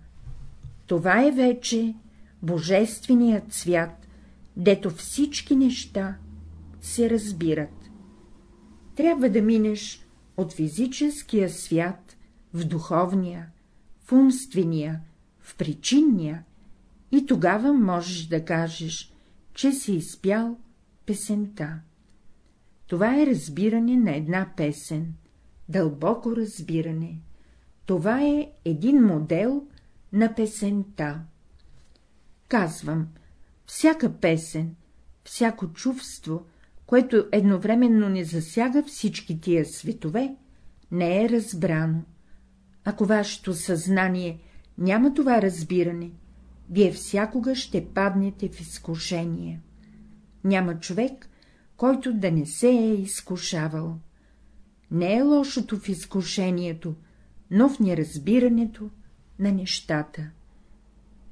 Това е вече божественият свят, дето всички неща се разбират. Трябва да минеш от физическия свят в духовния, в умствения, в причинния, и тогава можеш да кажеш, че си изпял песента. Това е разбиране на една песен, дълбоко разбиране. Това е един модел на песента. Казвам, всяка песен, всяко чувство, което едновременно не засяга всички тия светове, не е разбрано. Ако вашето съзнание няма това разбиране, вие всякога ще паднете в изкушение. Няма човек, който да не се е изкушавал. Не е лошото в изкушението, но в неразбирането на нещата.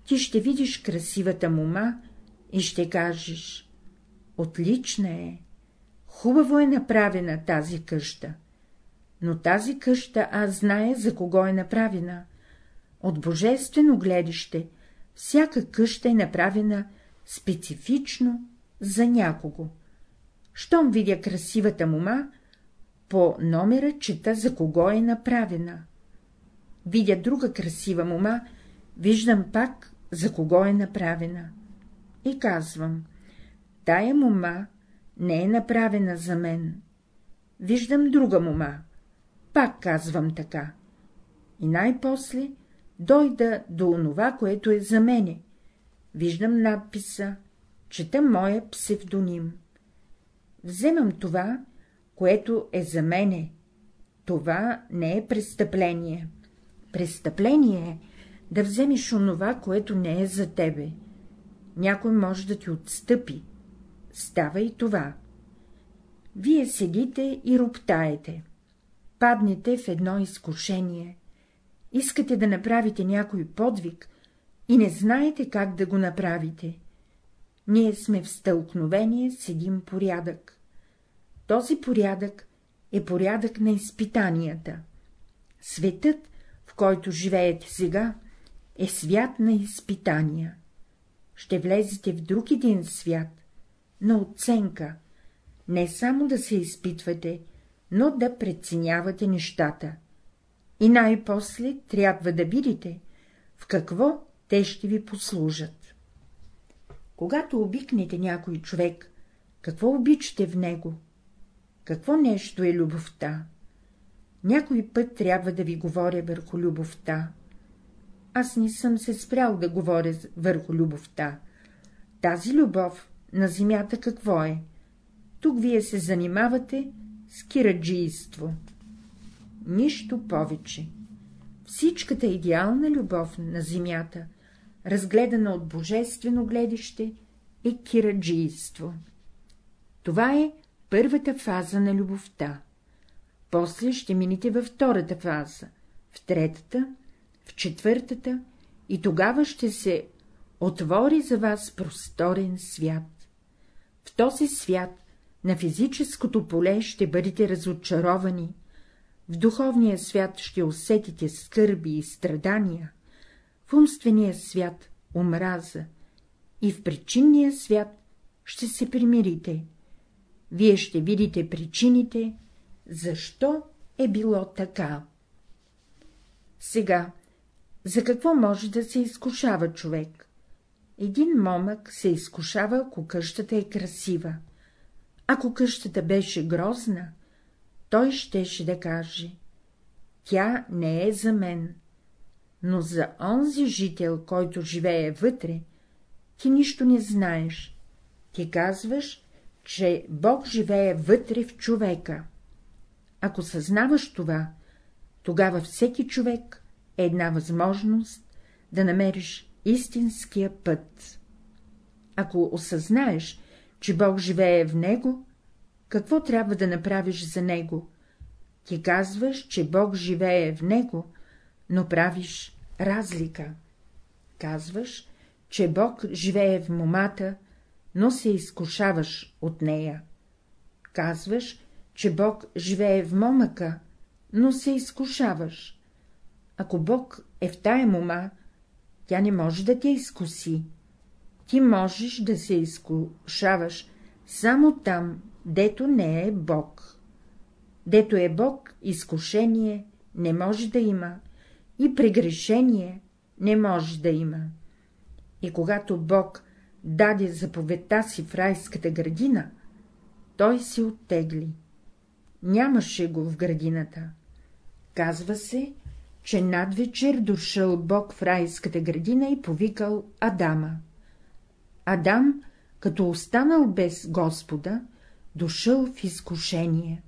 Ти ще видиш красивата мума и ще кажеш — отлична е, хубаво е направена тази къща, но тази къща аз знае за кого е направена. От божествено гледище всяка къща е направена специфично за някого. Щом видя красивата мума, по номера чета за кого е направена. Видя друга красива мума, виждам пак за кого е направена. И казвам, тая мума не е направена за мен. Виждам друга мума, пак казвам така. И най-после дойда до онова, което е за мене. Виждам надписа, чета моя псевдоним. Вземам това, което е за мене. Това не е престъпление. Престъпление е да вземеш онова, което не е за тебе. Някой може да ти отстъпи. Става и това. Вие седите и роптаете. Паднете в едно изкушение. Искате да направите някой подвиг и не знаете как да го направите. Ние сме в стълкновение с един порядък. Този порядък е порядък на изпитанията. Светът, в който живеете сега, е свят на изпитания. Ще влезете в друг един свят, на оценка, не само да се изпитвате, но да преценявате нещата. и най-после трябва да видите, в какво те ще ви послужат. Когато обикнете някой човек, какво обичате в него? Какво нещо е любовта? Някой път трябва да ви говоря върху любовта. Аз не съм се спрял да говоря върху любовта. Тази любов на земята какво е? Тук вие се занимавате с кираджийство. Нищо повече. Всичката идеална любов на земята, разгледана от божествено гледище, е кираджийство. Това е първата фаза на любовта. После ще минете във втората фаза, в третата, в четвъртата и тогава ще се отвори за вас просторен свят. В този свят на физическото поле ще бъдете разочаровани, в духовния свят ще усетите скърби и страдания, в умствения свят — омраза, и в причинния свят ще се примирите. Вие ще видите причините, защо е било така. Сега, за какво може да се изкушава човек? Един момък се изкушава, ако къщата е красива. Ако къщата беше грозна, той щеше да каже — тя не е за мен, но за онзи жител, който живее вътре, ти нищо не знаеш. Ти казваш, че Бог живее вътре в човека. Ако съзнаваш това, тогава всеки човек е една възможност да намериш истинския път. Ако осъзнаеш, че Бог живее в него, какво трябва да направиш за него? Ти казваш, че Бог живее в него, но правиш разлика. Казваш, че Бог живее в момата, но се изкушаваш от нея. Казваш, че Бог живее в момъка, но се изкушаваш. Ако Бог е в тая мома, тя не може да те изкуси. Ти можеш да се изкушаваш само там, дето не е Бог. Дето е Бог, изкушение не може да има и прегрешение не може да има. И когато Бог даде заповедта си в райската градина, той се оттегли. Нямаше го в градината. Казва се, че надвечер дошъл Бог в райската градина и повикал Адама. Адам, като останал без Господа, дошъл в изкушение.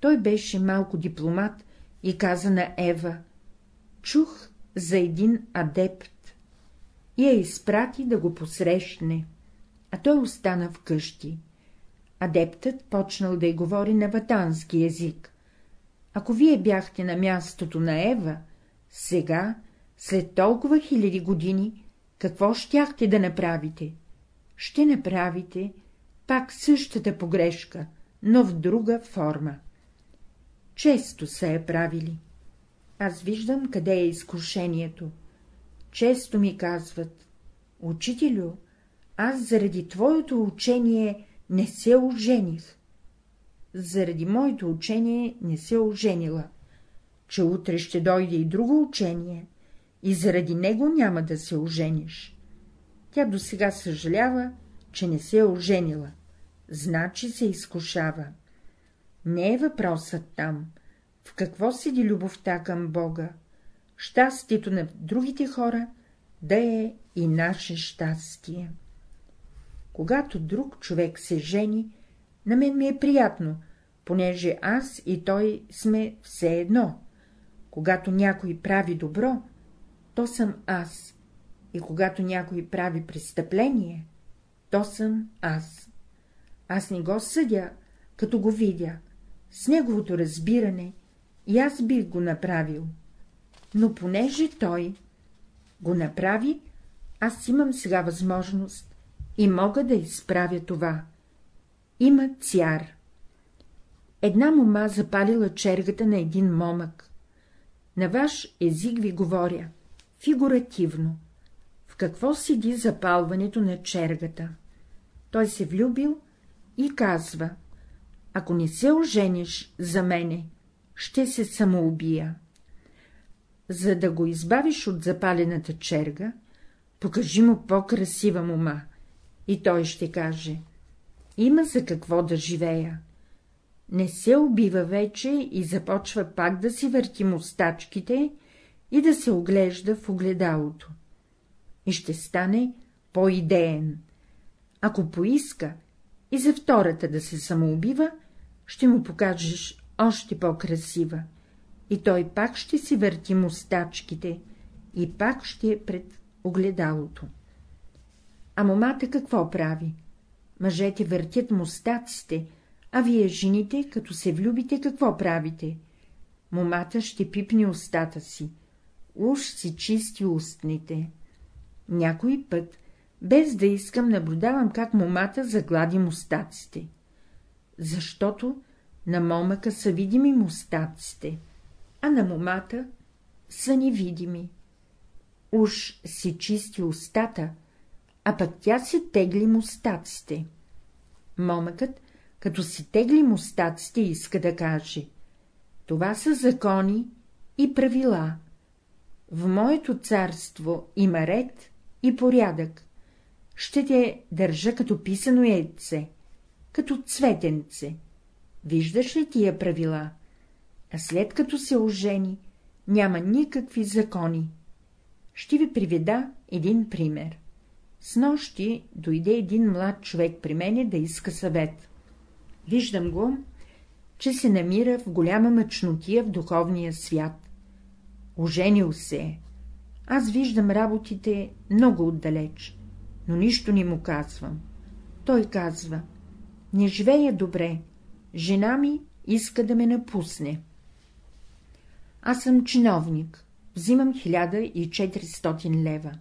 Той беше малко дипломат и каза на Ева — чух за един адепт, и я изпрати да го посрещне, а той остана вкъщи. Адептът почнал да й говори на ватански език. Ако вие бяхте на мястото на Ева, сега, след толкова хиляди години, какво щяхте да направите? Ще направите пак същата погрешка, но в друга форма. Често са я правили. Аз виждам, къде е изкушението. Често ми казват — Учителю, аз заради твоето учение не се ожених. Заради моето учение не се оженила, че утре ще дойде и друго учение, и заради него няма да се ожениш. Тя до сега съжалява, че не се е оженила, значи се изкушава. Не е въпросът там, в какво седи любовта към Бога, щастието на другите хора да е и наше щастие. Когато друг човек се жени, на мен ми е приятно, понеже аз и той сме все едно. Когато някой прави добро, то съм аз, и когато някой прави престъпление, то съм аз. Аз не го съдя, като го видя, с неговото разбиране, и аз бих го направил. Но понеже той го направи, аз имам сега възможност и мога да изправя това. Има цяр. Една мома запалила чергата на един момък. На ваш език ви говоря, фигуративно. В какво седи запалването на чергата? Той се влюбил и казва, ако не се ожениш за мене, ще се самоубия. За да го избавиш от запалената черга, покажи му по-красива мома, и той ще каже — има за какво да живея. Не се убива вече и започва пак да си върти мустачките и да се оглежда в огледалото. И ще стане по-идеен. Ако поиска и за втората да се самоубива, ще му покажеш още по-красива, и той пак ще си върти мустачките и пак ще е пред огледалото. А момата какво прави? Мъжете въртят мустаците, а вие, жените, като се влюбите, какво правите? Момата ще пипне устата си, уж си чисти устните. Някой път, без да искам, наблюдавам как момата заглади мустаците. Защото на момъка са видими мустаците, а на момата са невидими. Уж си чисти устата, а пък тя си тегли мустаците. Момъкът, като си тегли мустаците, иска да каже — това са закони и правила. В моето царство има ред и порядък. Ще те държа като писано яйце, като цветенце. Виждаш ли тия правила? А след като се ожени, няма никакви закони. Ще ви приведа един пример. С нощи дойде един млад човек при мене да иска съвет. Виждам го, че се намира в голяма мъчнотия в духовния свят. Оженил се. Аз виждам работите много отдалеч, но нищо не му казвам. Той казва, не живея добре, жена ми иска да ме напусне. Аз съм чиновник, взимам 1400 лева.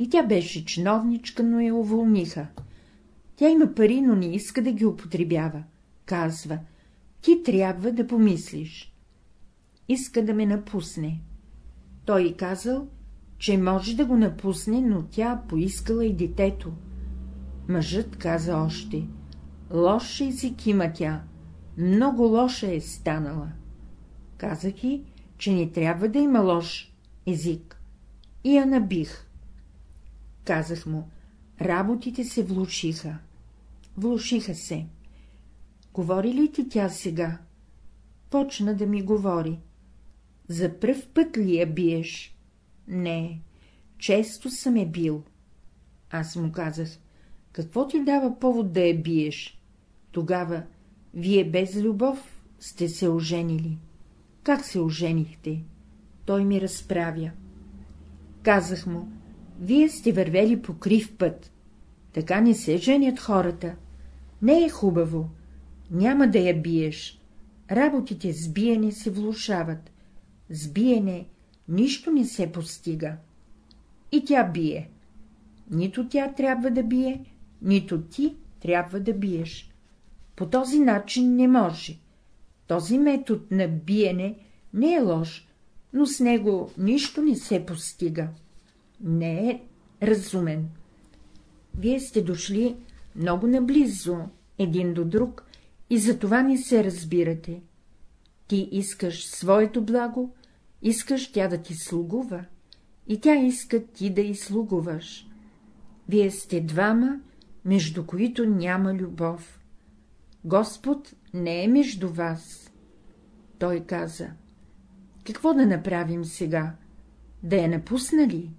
И тя беше чиновничка, но я уволниха. Тя има пари, но не иска да ги употребява. Казва, ти трябва да помислиш. Иска да ме напусне. Той казал, че може да го напусне, но тя поискала и детето. Мъжът каза още, лош език има тя, много лоша е станала. Казах и, че не трябва да има лош език. И я набих. Казах му, работите се влушиха. Влушиха се. Говори ли ти тя сега? Почна да ми говори. За пръв път ли я биеш? Не, често съм е бил. Аз му казах, какво ти дава повод да я биеш? Тогава вие без любов сте се оженили. Как се оженихте? Той ми разправя. Казах му, вие сте вървели по крив път. Така не се женят хората. Не е хубаво. Няма да я биеш. Работите с биене се влушават. С биене нищо не се постига. И тя бие. Нито тя трябва да бие, нито ти трябва да биеш. По този начин не може. Този метод на биене не е лош, но с него нищо не се постига. Не е разумен. Вие сте дошли много наблизо, един до друг, и за това не се разбирате. Ти искаш своето благо, искаш тя да ти слугува, и тя иска ти да й слугуваш. Вие сте двама, между които няма любов. Господ не е между вас. Той каза, какво да направим сега? Да я напусна ли?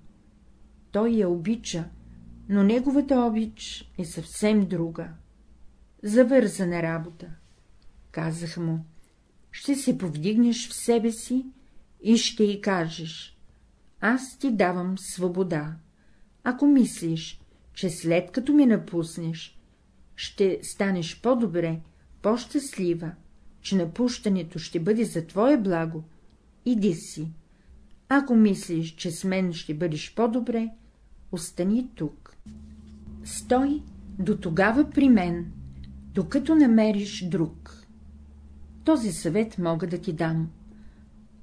Той я обича, но неговата обич е съвсем друга. Завързана работа. Казах му, ще се повдигнеш в себе си и ще й кажеш, аз ти давам свобода. Ако мислиш, че след като ми напуснеш, ще станеш по-добре, по-щастлива, че напущането ще бъде за твое благо, иди си. Ако мислиш, че с мен ще бъдеш по-добре, остани тук. Стой до тогава при мен, докато намериш друг. Този съвет мога да ти дам.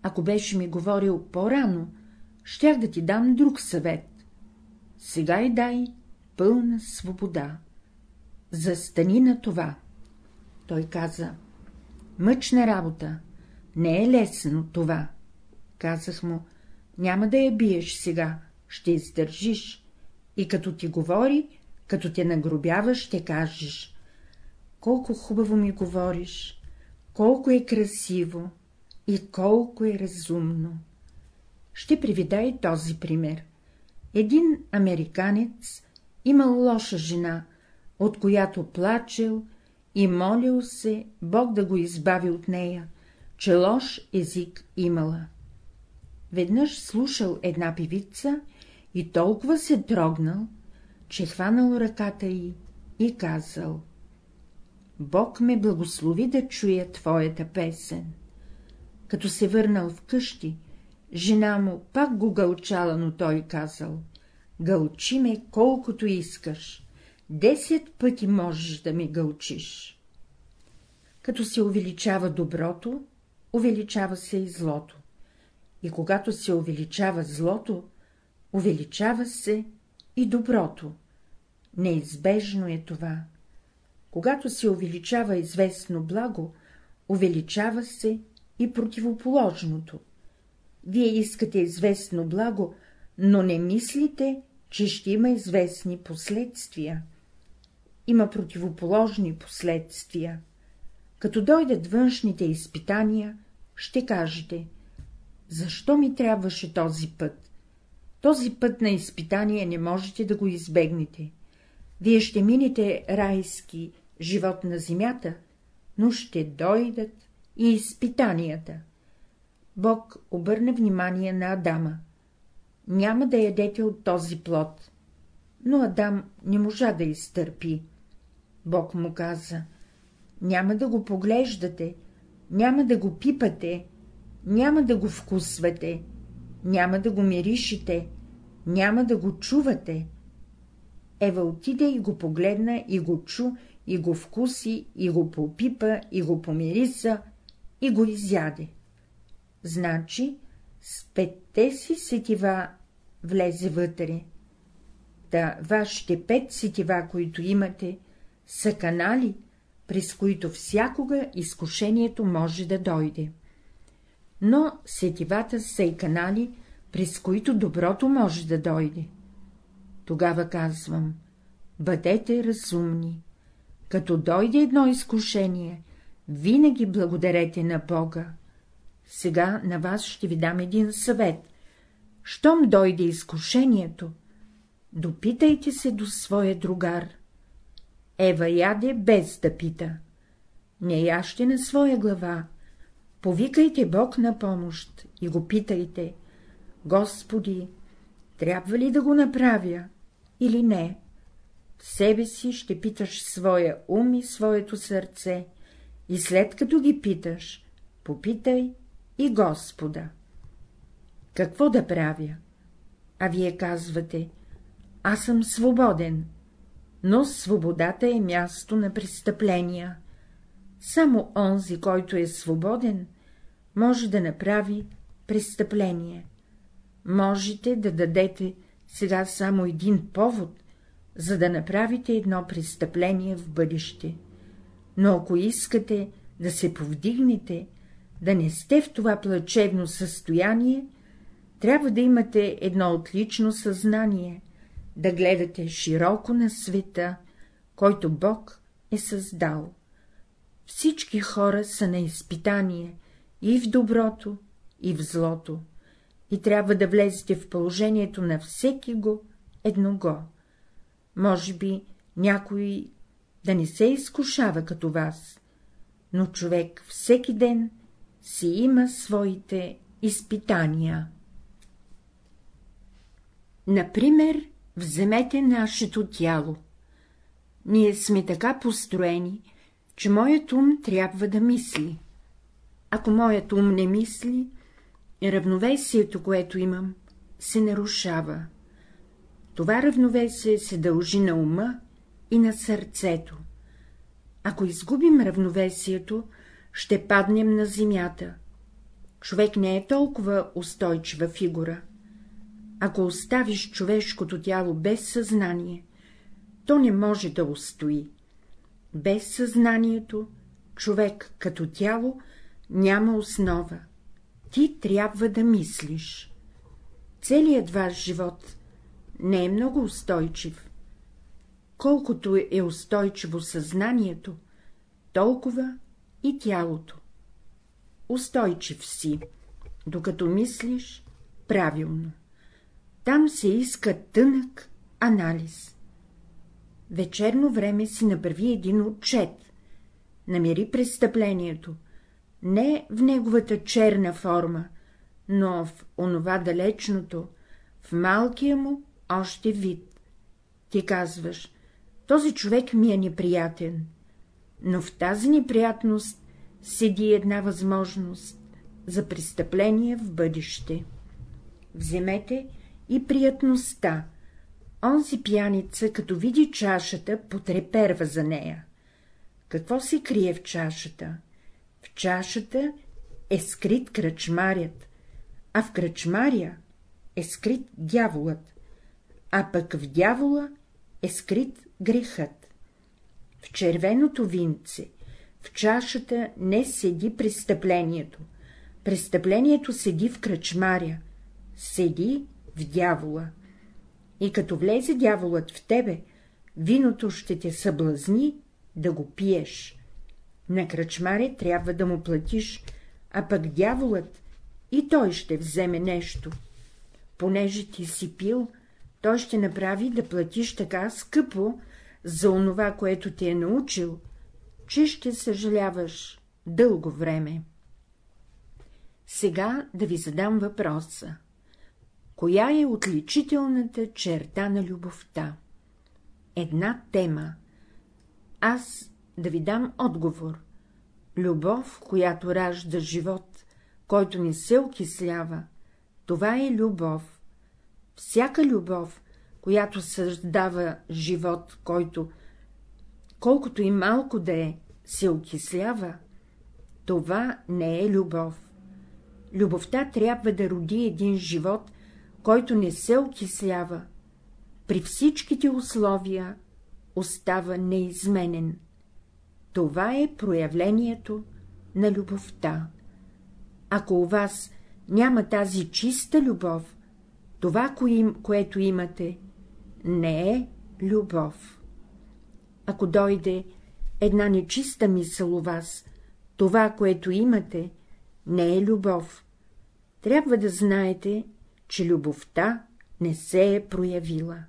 Ако беше ми говорил по-рано, щях да ти дам друг съвет. Сега и дай пълна свобода. Застани на това. Той каза, мъчна работа, не е лесно това. Казах му, няма да я биеш сега, ще издържиш, и като ти говори, като те нагробява, ще кажеш — колко хубаво ми говориш, колко е красиво и колко е разумно. Ще приведа и този пример. Един американец имал лоша жена, от която плачел и молил се Бог да го избави от нея, че лош език имала. Веднъж слушал една певица и толкова се трогнал, че хванал ръката й и казал — Бог ме благослови да чуя твоята песен. Като се върнал в къщи, жена му пак го гълчала, но той казал — Гълчи ме колкото искаш, десет пъти можеш да ми гълчиш. Като се увеличава доброто, увеличава се и злото. И когато се увеличава злото, увеличава се и доброто. Неизбежно е това. Когато се увеличава известно благо, увеличава се и противоположното. Вие искате известно благо, но не мислите, че ще има известни последствия. Има противоположни последствия. Като дойдат външните изпитания, ще кажете — защо ми трябваше този път? Този път на изпитание не можете да го избегнете. Вие ще минете райски живот на земята, но ще дойдат и изпитанията. Бог обърна внимание на Адама. Няма да ядете от този плод. Но Адам не можа да изтърпи. Бог му каза — няма да го поглеждате, няма да го пипате, няма да го вкусвате, няма да го миришите, няма да го чувате. Ева отиде и го погледна, и го чу, и го вкуси, и го попипа, и го помириса, и го изяде. Значи, с петте си сетива влезе вътре. Та вашите пет сетива, които имате, са канали, през които всякога изкушението може да дойде. Но сетивата са и канали, през които доброто може да дойде. Тогава казвам, бъдете разумни. Като дойде едно изкушение, винаги благодарете на Бога. Сега на вас ще ви дам един съвет. Щом дойде изкушението, допитайте се до своя другар. Ева яде без да пита. Не яще на своя глава. Повикайте Бог на помощ и го питайте. Господи, трябва ли да го направя или не? В себе си ще питаш своя ум и своето сърце, и след като ги питаш, попитай и Господа. Какво да правя? А вие казвате, аз съм свободен, но свободата е място на престъпления. Само онзи, който е свободен, може да направи престъпление. Можете да дадете сега само един повод, за да направите едно престъпление в бъдеще. Но ако искате да се повдигнете, да не сте в това плачевно състояние, трябва да имате едно отлично съзнание, да гледате широко на света, който Бог е създал. Всички хора са на изпитание и в доброто, и в злото, и трябва да влезете в положението на всеки го едного. Може би някой да не се изкушава като вас, но човек всеки ден си има своите изпитания. Например, вземете нашето тяло. Ние сме така построени, че моят ум трябва да мисли. Ако моят ум не мисли, равновесието, което имам, се нарушава. Това равновесие се дължи на ума и на сърцето. Ако изгубим равновесието, ще паднем на земята. Човек не е толкова устойчива фигура. Ако оставиш човешкото тяло без съзнание, то не може да устои. Без съзнанието човек като тяло няма основа. ти трябва да мислиш. Целият ваш живот не е много устойчив. Колкото е устойчиво съзнанието, толкова и тялото. Устойчив си, докато мислиш правилно. Там се иска тънък анализ. Вечерно време си направи един отчет. Намери престъплението, не в неговата черна форма, но в онова далечното, в малкия му още вид. Ти казваш, този човек ми е неприятен, но в тази неприятност седи една възможност за престъпление в бъдеще. Вземете и приятността. Онзи пияница, като види чашата, потреперва за нея. Какво се крие в чашата? В чашата е скрит кръчмарят, а в кръчмаря е скрит дяволът, а пък в дявола е скрит грехът. В червеното винце, в чашата не седи престъплението, престъплението седи в кръчмаря, седи в дявола. И като влезе дяволът в тебе, виното ще те съблазни да го пиеш. На кръчмаре трябва да му платиш, а пък дяволът и той ще вземе нещо. Понеже ти си пил, той ще направи да платиш така скъпо за онова, което ти е научил, че ще съжаляваш дълго време. Сега да ви задам въпроса. Коя е отличителната черта на любовта? Една тема. Аз да ви дам отговор. Любов, която ражда живот, който не се окислява, това е любов. Всяка любов, която създава живот, който, колкото и малко да е, се окислява, това не е любов. Любовта трябва да роди един живот, който не се окислява, при всичките условия остава неизменен. Това е проявлението на любовта. Ако у вас няма тази чиста любов, това, което имате, не е любов. Ако дойде една нечиста мисъл у вас, това, което имате, не е любов. Трябва да знаете, че любовта не се е проявила.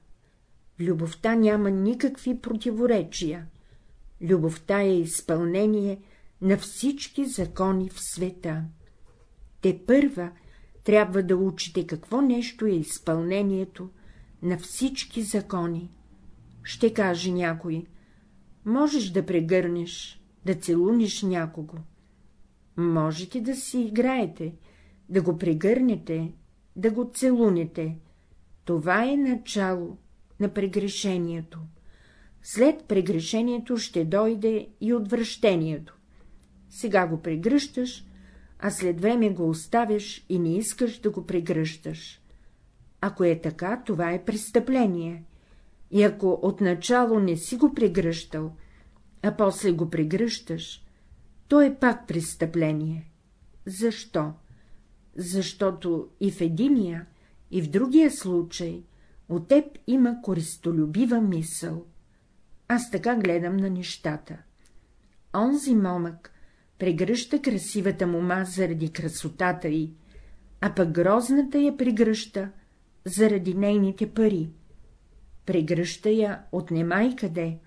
Любовта няма никакви противоречия. Любовта е изпълнение на всички закони в света. Те първа трябва да учите какво нещо е изпълнението на всички закони. Ще каже някой, можеш да прегърнеш, да целуниш някого. Можете да си играете, да го прегърнете, да го целунете. Това е начало на прегрешението. След прегрешението ще дойде и отвращението. Сега го прегръщаш, а след време го оставяш и не искаш да го прегръщаш. Ако е така, това е престъпление. И ако отначало не си го прегръщал, а после го прегръщаш, то е пак престъпление. Защо? Защото и в единия, и в другия случай от теб има користолюбива мисъл. Аз така гледам на нещата. Онзи момък прегръща красивата мума заради красотата й, а пък грозната я прегръща заради нейните пари. Прегръща я от немай къде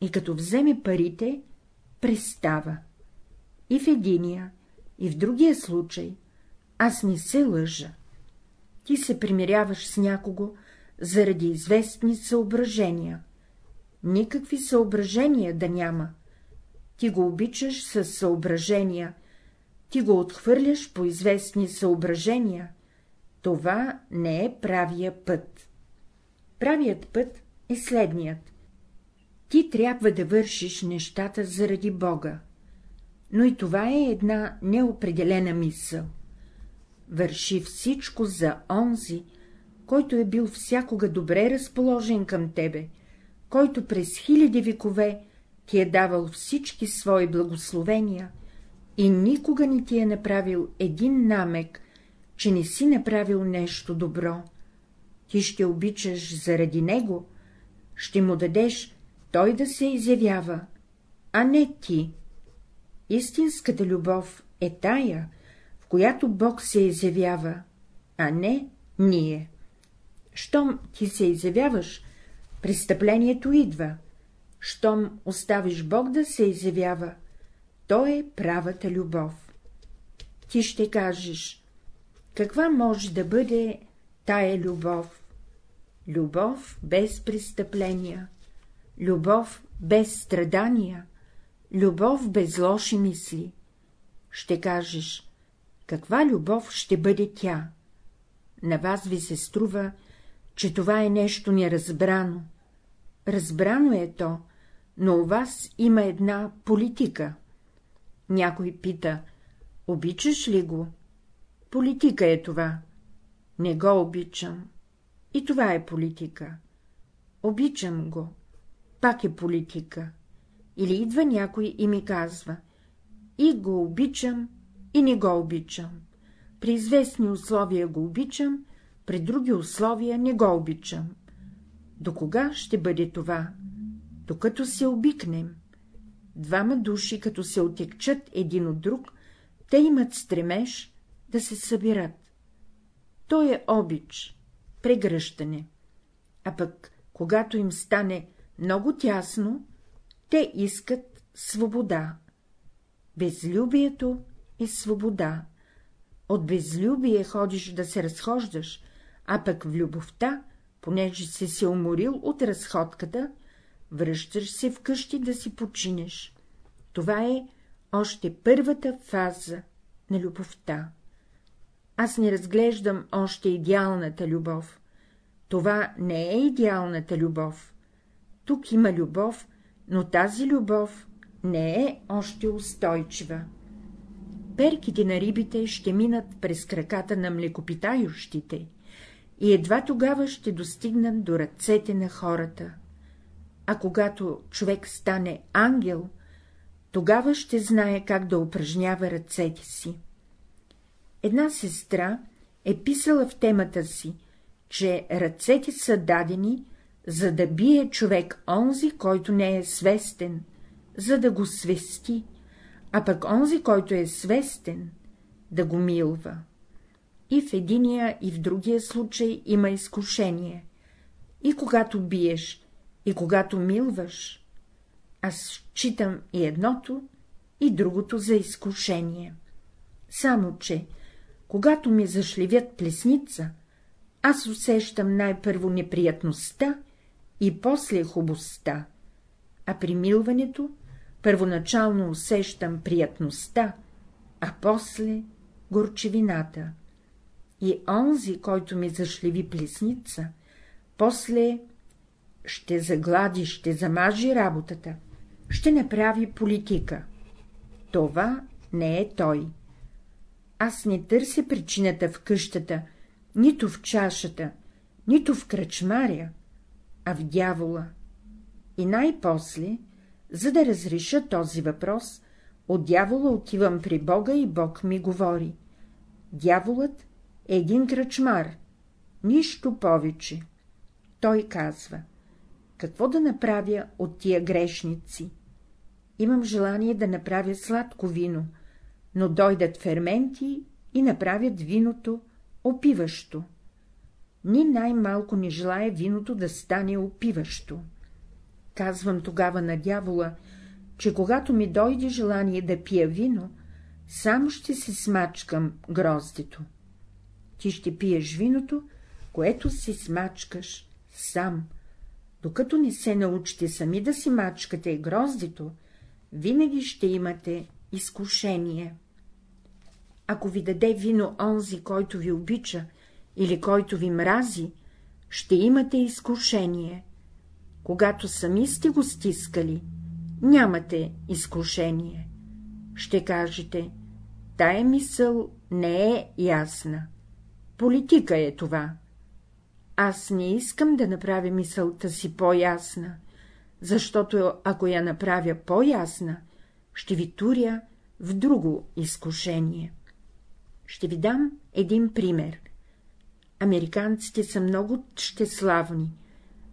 и като вземе парите, престава. И в единия, и в другия случай аз не се лъжа. Ти се примиряваш с някого заради известни съображения. Никакви съображения да няма. Ти го обичаш с съображения, ти го отхвърляш по известни съображения. Това не е правия път. Правият път е следният. Ти трябва да вършиш нещата заради Бога. Но и това е една неопределена мисъл. Върши всичко за онзи, който е бил всякога добре разположен към тебе, който през хиляди векове ти е давал всички свои благословения и никога не ти е направил един намек, че не си направил нещо добро. Ти ще обичаш заради него, ще му дадеш той да се изявява, а не ти. Истинската любов е тая, която Бог се изявява, а не ние. Щом ти се изявяваш, престъплението идва. Щом оставиш Бог да се изявява, то е правата любов. Ти ще кажеш, каква може да бъде тая любов? Любов без престъпления, любов без страдания, любов без лоши мисли. Ще кажеш, каква любов ще бъде тя? На вас ви се струва, че това е нещо неразбрано. Разбрано е то, но у вас има една политика. Някой пита, обичаш ли го? Политика е това. Не го обичам. И това е политика. Обичам го. Пак е политика. Или идва някой и ми казва, и го обичам, и не го обичам. При известни условия го обичам, при други условия не го обичам. До кога ще бъде това? Докато се обикнем. Двама души, като се отекчат един от друг, те имат стремеж да се събират. То е обич, прегръщане. А пък, когато им стане много тясно, те искат свобода. Безлюбието е свобода. От безлюбие ходиш да се разхождаш, а пък в любовта, понеже си се уморил от разходката, връщаш се вкъщи да си починеш. Това е още първата фаза на любовта. Аз не разглеждам още идеалната любов. Това не е идеалната любов. Тук има любов, но тази любов не е още устойчива. Перките на рибите ще минат през краката на млекопитающите и едва тогава ще достигнат до ръцете на хората. А когато човек стане ангел, тогава ще знае как да упражнява ръцете си. Една сестра е писала в темата си, че ръцете са дадени, за да бие човек онзи, който не е свестен, за да го свести, а пък онзи, който е свестен, да го милва. И в единия, и в другия случай има изкушение. И когато биеш, и когато милваш, аз читам и едното, и другото за изкушение. Само, че, когато ми зашливят плесница, аз усещам най-първо неприятността и после хубостта, а при милването първоначално усещам приятността, а после горчевината. И онзи, който ми зашливи плесница, после ще заглади, ще замажи работата, ще направи политика. Това не е той. Аз не търся причината в къщата, нито в чашата, нито в кръчмаря, а в дявола. И най-после, за да разреша този въпрос, от дявола отивам при Бога и Бог ми говори. Дяволът е един кръчмар, нищо повече. Той казва, какво да направя от тия грешници? Имам желание да направя сладко вино, но дойдат ферменти и направят виното опиващо. Ни най-малко не желая виното да стане опиващо. Казвам тогава на дявола, че когато ми дойде желание да пия вино, само ще се смачкам гроздето. Ти ще пиеш виното, което си смачкаш сам. Докато не се научите сами да си мачкате гроздето, винаги ще имате изкушение. Ако ви даде вино онзи, който ви обича, или който ви мрази, ще имате изкушение. Когато сами сте го стискали, нямате изкушение. Ще кажете, тая мисъл не е ясна. Политика е това. Аз не искам да направя мисълта си по-ясна, защото ако я направя по-ясна, ще ви туря в друго изкушение. Ще ви дам един пример. Американците са много щеславни.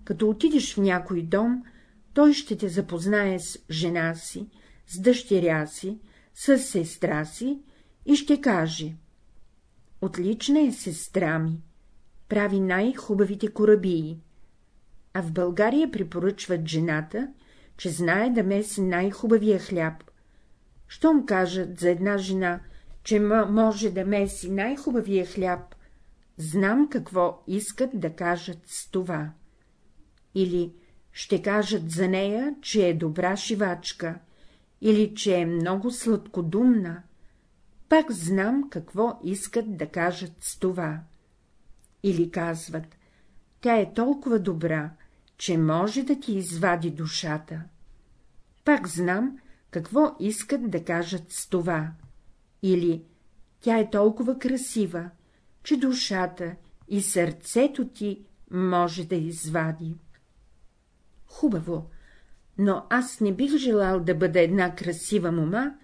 Като отидеш в някой дом, той ще те запознае с жена си, с дъщеря си, с сестра си и ще каже — отлична е сестра ми, прави най-хубавите корабии. А в България препоръчват жената, че знае да меси най-хубавия хляб. Щом кажат за една жена, че може да меси най-хубавия хляб, знам какво искат да кажат с това. Или ще кажат за нея, че е добра шивачка, или че е много сладкодумна, пак знам какво искат да кажат с това. Или казват, тя е толкова добра, че може да ти извади душата. Пак знам, какво искат да кажат с това. Или тя е толкова красива, че душата и сърцето ти може да извади. Хубаво, но аз не бих желал да бъда една красива мома,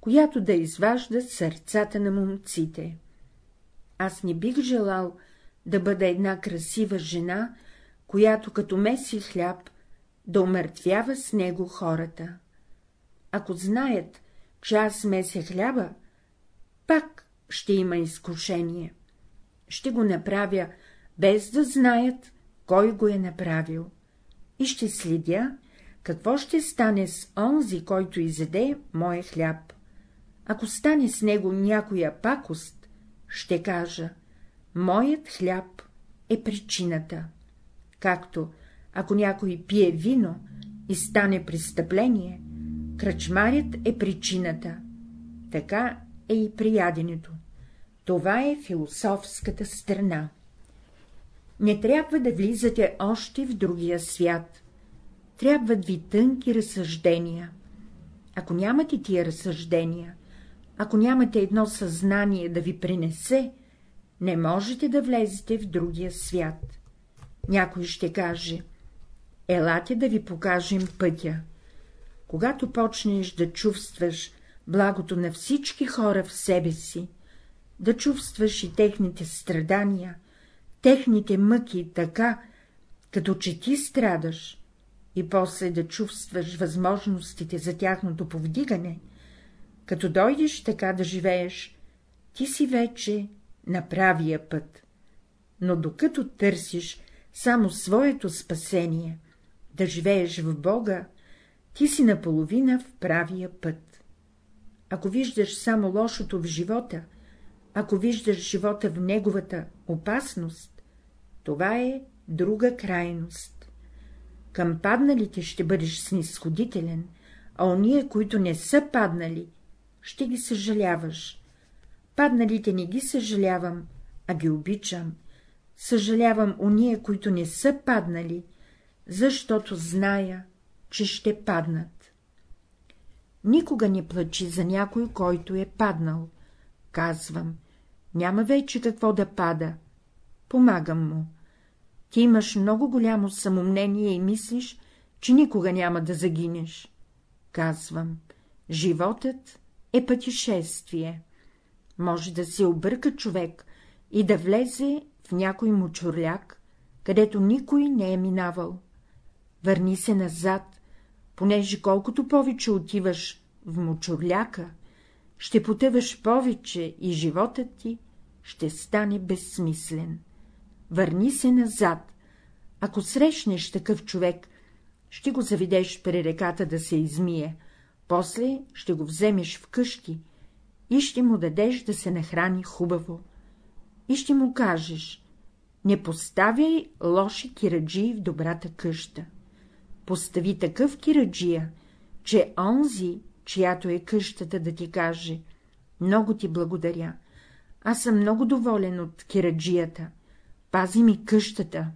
която да изважда сърцата на момците. Аз не бих желал да бъда една красива жена, която като меси хляб да умъртвява с него хората. Ако знаят, че аз меся хляба, пак ще има изкушение. Ще го направя, без да знаят, кой го е направил. И ще следя, какво ще стане с онзи, който изеде моя хляб. Ако стане с него някоя пакост, ще кажа, моят хляб е причината. Както, ако някой пие вино и стане престъпление, кръчмарят е причината, така е и прияденето. Това е философската страна. Не трябва да влизате още в другия свят. Трябват ви тънки разсъждения. Ако нямате тия разсъждения, ако нямате едно съзнание да ви принесе, не можете да влезете в другия свят. Някой ще каже — елате да ви покажем пътя. Когато почнеш да чувстваш благото на всички хора в себе си, да чувстваш и техните страдания, техните мъки така, като че ти страдаш, и после да чувстваш възможностите за тяхното повдигане, като дойдеш така да живееш, ти си вече на правия път. Но докато търсиш само своето спасение, да живееш в Бога, ти си наполовина в правия път. Ако виждаш само лошото в живота, ако виждаш живота в неговата опасност, това е друга крайност. Към падналите ще бъдеш снисходителен, а ония, които не са паднали, ще ги съжаляваш. Падналите не ги съжалявам, а ги обичам. Съжалявам ония, които не са паднали, защото зная, че ще паднат. Никога не плачи за някой, който е паднал. Казвам, няма вече какво да пада. Помагам му. Ти имаш много голямо самомнение и мислиш, че никога няма да загинеш. Казвам, животът е пътешествие. Може да се обърка човек и да влезе в някой мучурляк, където никой не е минавал. Върни се назад, понеже колкото повече отиваш в мучурляка, ще потъваш повече и животът ти ще стане безсмислен. Върни се назад. Ако срещнеш такъв човек, ще го заведеш при реката да се измие, после ще го вземеш в къщи и ще му дадеш да се нахрани хубаво. И ще му кажеш — не поставяй лоши кираджии в добрата къща. Постави такъв кираджия, че онзи, чиято е къщата, да ти каже — много ти благодаря, аз съм много доволен от кираджията, пази ми къщата.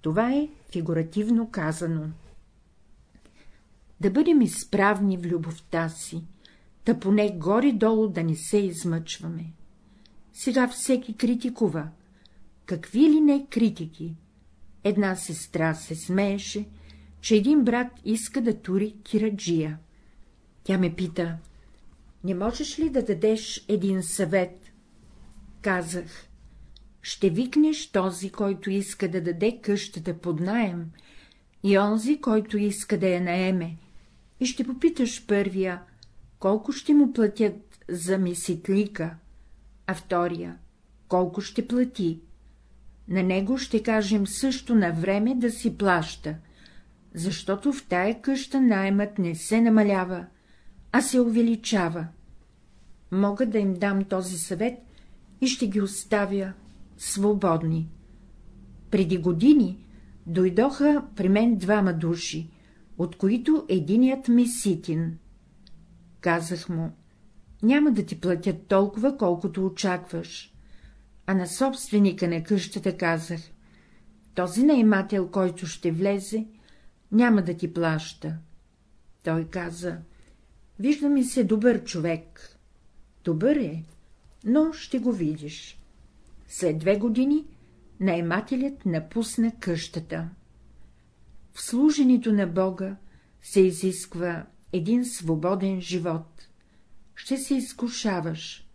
Това е фигуративно казано да бъдем изправни в любовта си, да поне горе-долу да не се измъчваме. Сега всеки критикува. Какви ли не критики? Една сестра се смееше, че един брат иска да тури кираджия. Тя ме пита, Не можеш ли да дадеш един съвет? Казах, ще викнеш този, който иска да даде къщата под наем, и онзи, който иска да я наеме, и ще попиташ първия, колко ще му платят за меситлика, а втория, колко ще плати. На него ще кажем също на време да си плаща, защото в тая къща наймът не се намалява, а се увеличава. Мога да им дам този съвет и ще ги оставя свободни. Преди години дойдоха при мен двама души, от които единият ми ситин. Казах му, няма да ти платят толкова, колкото очакваш. А на собственика на къщата казах, този наемател, който ще влезе, няма да ти плаща. Той каза, вижда ми се добър човек. Добър е, но ще го видиш. След две години наемателят напусна къщата. В служенето на Бога се изисква един свободен живот. Ще се изкушаваш.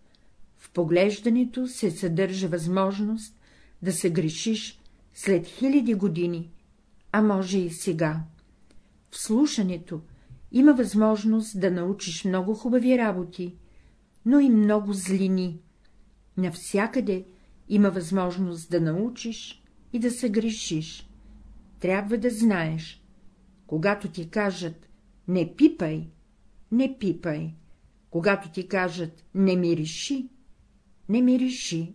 В поглеждането се съдържа възможност да се грешиш след хиляди години, а може и сега. В слушането има възможност да научиш много хубави работи, но и много злини. Навсякъде има възможност да научиш и да се грешиш. Трябва да знаеш, когато ти кажат не пипай, не пипай, когато ти кажат не мириши, не мириши,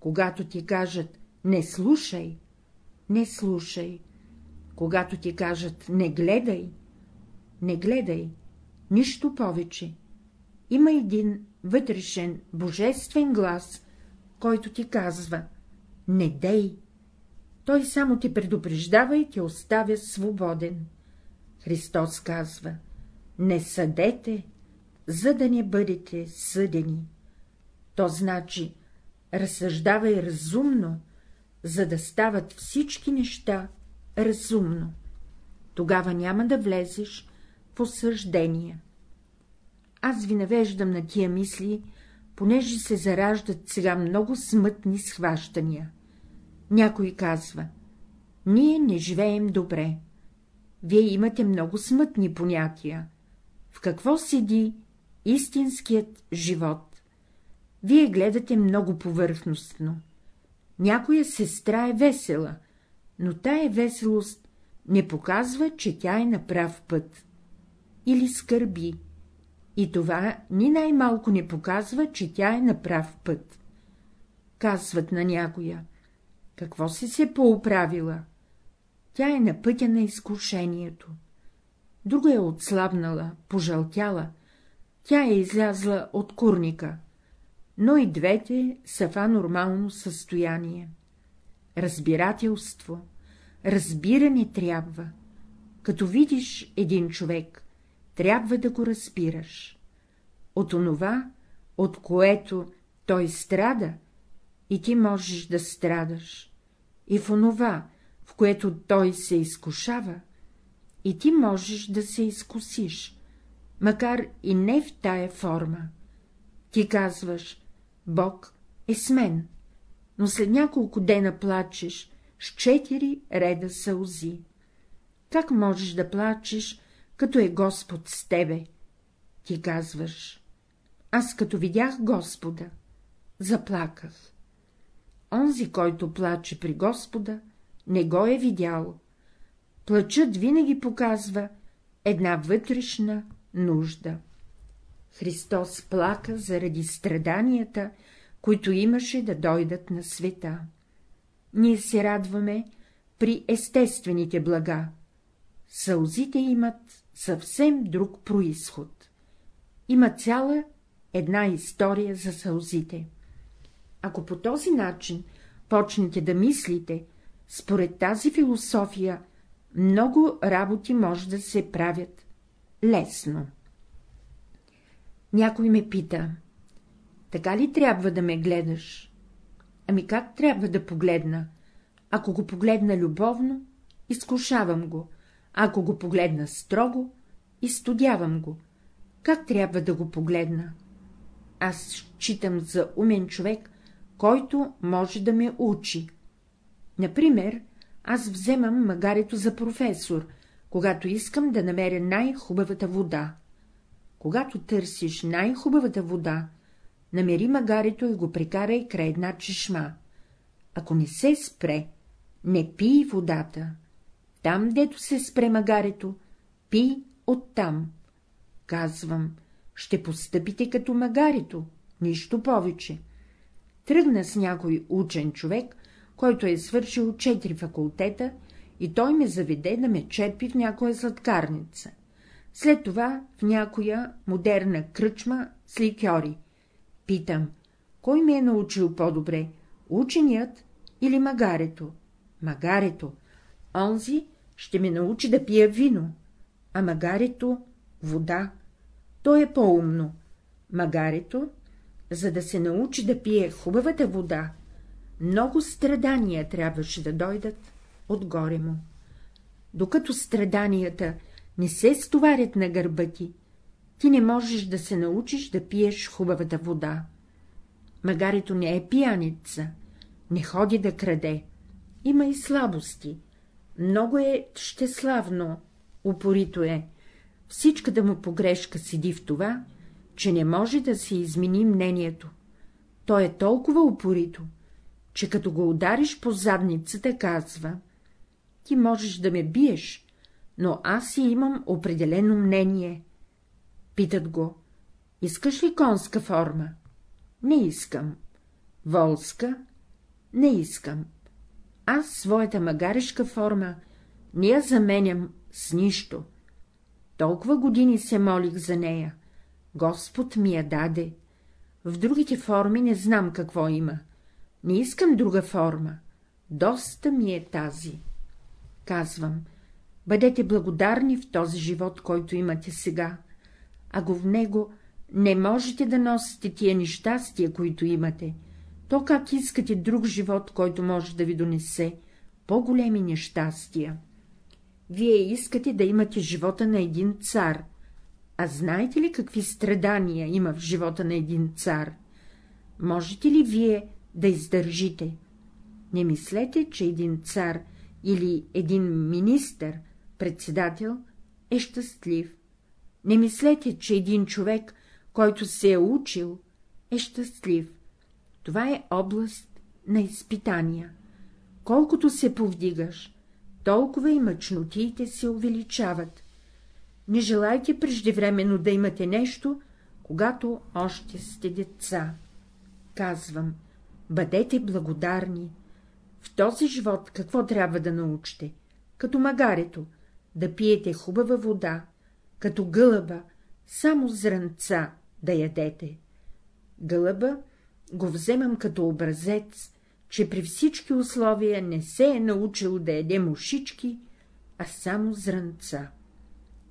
когато ти кажат не слушай, не слушай, когато ти кажат не гледай, не гледай, нищо повече. Има един вътрешен, божествен глас, който ти казва — не дей. Той само те предупреждава и те оставя свободен. Христос казва — не съдете, за да не бъдете съдени. То значи разсъждавай разумно, за да стават всички неща разумно. Тогава няма да влезеш в осъждения. Аз ви навеждам на тия мисли, понеже се зараждат сега много смътни схващания. Някой казва — ние не живеем добре. Вие имате много смътни понятия. В какво седи истинският живот? Вие гледате много повърхностно. Някоя сестра е весела, но тая веселост не показва, че тя е на прав път. Или скърби. И това ни най-малко не показва, че тя е на прав път. Казват на някоя. Какво си се поуправила? Тя е на пътя на изкушението. Друга е отслабнала, пожълтяла, тя е излязла от курника, но и двете са в анормално състояние. Разбирателство, разбиране трябва. Като видиш един човек, трябва да го разбираш. От онова, от което той страда, и ти можеш да страдаш, и в онова, в което той се изкушава, и ти можеш да се изкусиш, макар и не в тая форма. Ти казваш, Бог е с мен, но след няколко дена плачеш с четири реда сълзи. Как можеш да плачеш, като е Господ с тебе? Ти казваш, аз като видях Господа, заплаках. Онзи, който плаче при Господа, не го е видял. Плачът винаги показва една вътрешна нужда. Христос плака заради страданията, които имаше да дойдат на света. Ние се радваме при естествените блага. Сълзите имат съвсем друг происход. Има цяла една история за сълзите. Ако по този начин почнете да мислите, според тази философия, много работи може да се правят лесно. Някой ме пита, така ли трябва да ме гледаш? Ами как трябва да погледна? Ако го погледна любовно, изкушавам го, ако го погледна строго, изстудявам го. Как трябва да го погледна? Аз считам за умен човек, който може да ме учи. Например, аз вземам магарето за професор, когато искам да намеря най-хубавата вода. Когато търсиш най-хубавата вода, намери магарето и го прекарай край една чешма. Ако не се спре, не пий водата. Там, дето се спре магарето, пий оттам. Казвам, ще постъпите като магарето, нищо повече. Тръгна с някой учен човек, който е свършил четири факултета, и той ме заведе да ме черпи в някоя сладкарница. След това в някоя модерна кръчма с ликьори. Питам, кой ме е научил по-добре, ученият или магарето? Магарето. Онзи ще ме научи да пия вино, а магарето — вода. То е по-умно. Магарето, за да се научи да пие хубавата вода, много страдания трябваше да дойдат отгоре му. Докато страданията не се стоварят на гърба ти, ти не можеш да се научиш да пиеш хубавата вода. Магарето не е пияница, не ходи да краде, има и слабости, много е щеславно, упорито е, всичката му погрешка седи в това, че не може да се измени мнението. То е толкова упорито, че като го удариш по задницата, казва — ти можеш да ме биеш, но аз си имам определено мнение. Питат го — искаш ли конска форма? Не искам. Волска? Не искам. Аз своята магарешка форма не я заменям с нищо. Толкова години се молих за нея. Господ ми я даде. В другите форми не знам какво има. Не искам друга форма. Доста ми е тази. Казвам, бъдете благодарни в този живот, който имате сега, ако в него не можете да носите тия нещастия, които имате, то как искате друг живот, който може да ви донесе по-големи нещастия? Вие искате да имате живота на един цар, а знаете ли какви страдания има в живота на един цар? Можете ли вие да издържите? Не мислете, че един цар или един министър, председател, е щастлив. Не мислете, че един човек, който се е учил, е щастлив. Това е област на изпитания. Колкото се повдигаш, толкова и мъчнотиите се увеличават. Не желайте преждевременно да имате нещо, когато още сте деца. Казвам, бъдете благодарни. В този живот какво трябва да научите? Като магарето, да пиете хубава вода, като гълъба, само зранца да ядете. Гълъба го вземам като образец, че при всички условия не се е научил да яде мушички, а само зранца.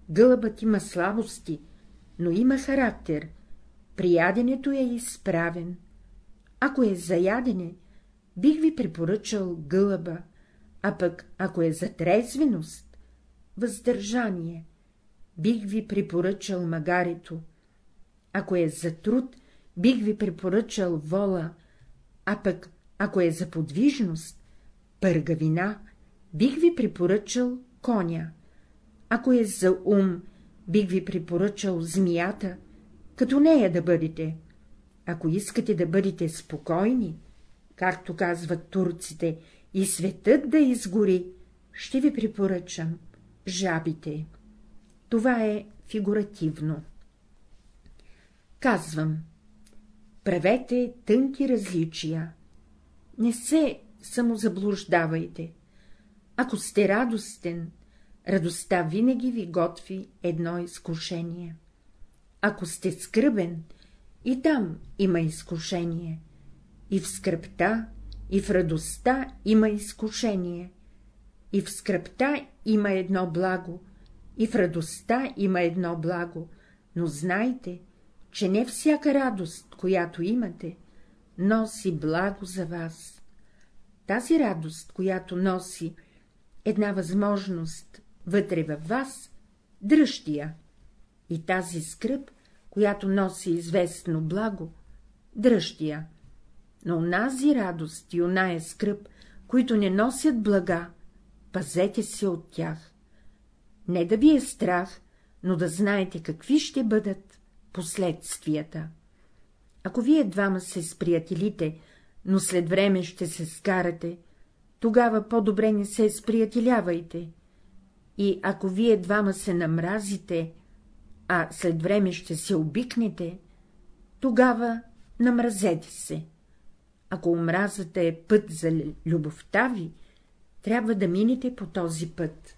Гълъбът има слабости, но има характер, при яденето е изправен. Ако е за ядене, бих ви препоръчал гълъба, а пък ако е за трезвеност, въздържание, бих ви препоръчал магарето, ако е за труд, бих ви препоръчал вола, а пък ако е за подвижност, пъргавина, бих ви препоръчал коня. Ако е за ум, бих ви препоръчал змията, като нея да бъдете. Ако искате да бъдете спокойни, както казват турците, и светът да изгори, ще ви препоръчам жабите. Това е фигуративно. Казвам, правете тънки различия. Не се самозаблуждавайте. Ако сте радостен, радостта винаги ви готви едно изкушение. Ако сте скръбен, и там има изкушение. И в скръпта, и в радостта има изкушение. И в скръпта има едно благо, и в радостта има едно благо, но знайте, че не всяка радост, която имате, носи благо за вас. Тази радост, която носи една възможност вътре във вас, дръжте я. И тази скръп, която носи известно благо, дръжте я, но онази радост и оная скръп, които не носят блага, пазете се от тях. Не да ви е страх, но да знаете какви ще бъдат последствията. Ако вие двама се сприятелите, но след време ще се скарате, тогава по-добре не се сприятелявайте. И ако вие двама се намразите, а след време ще се обикнете, тогава намразете се. Ако омразата е път за любовта ви, трябва да минете по този път.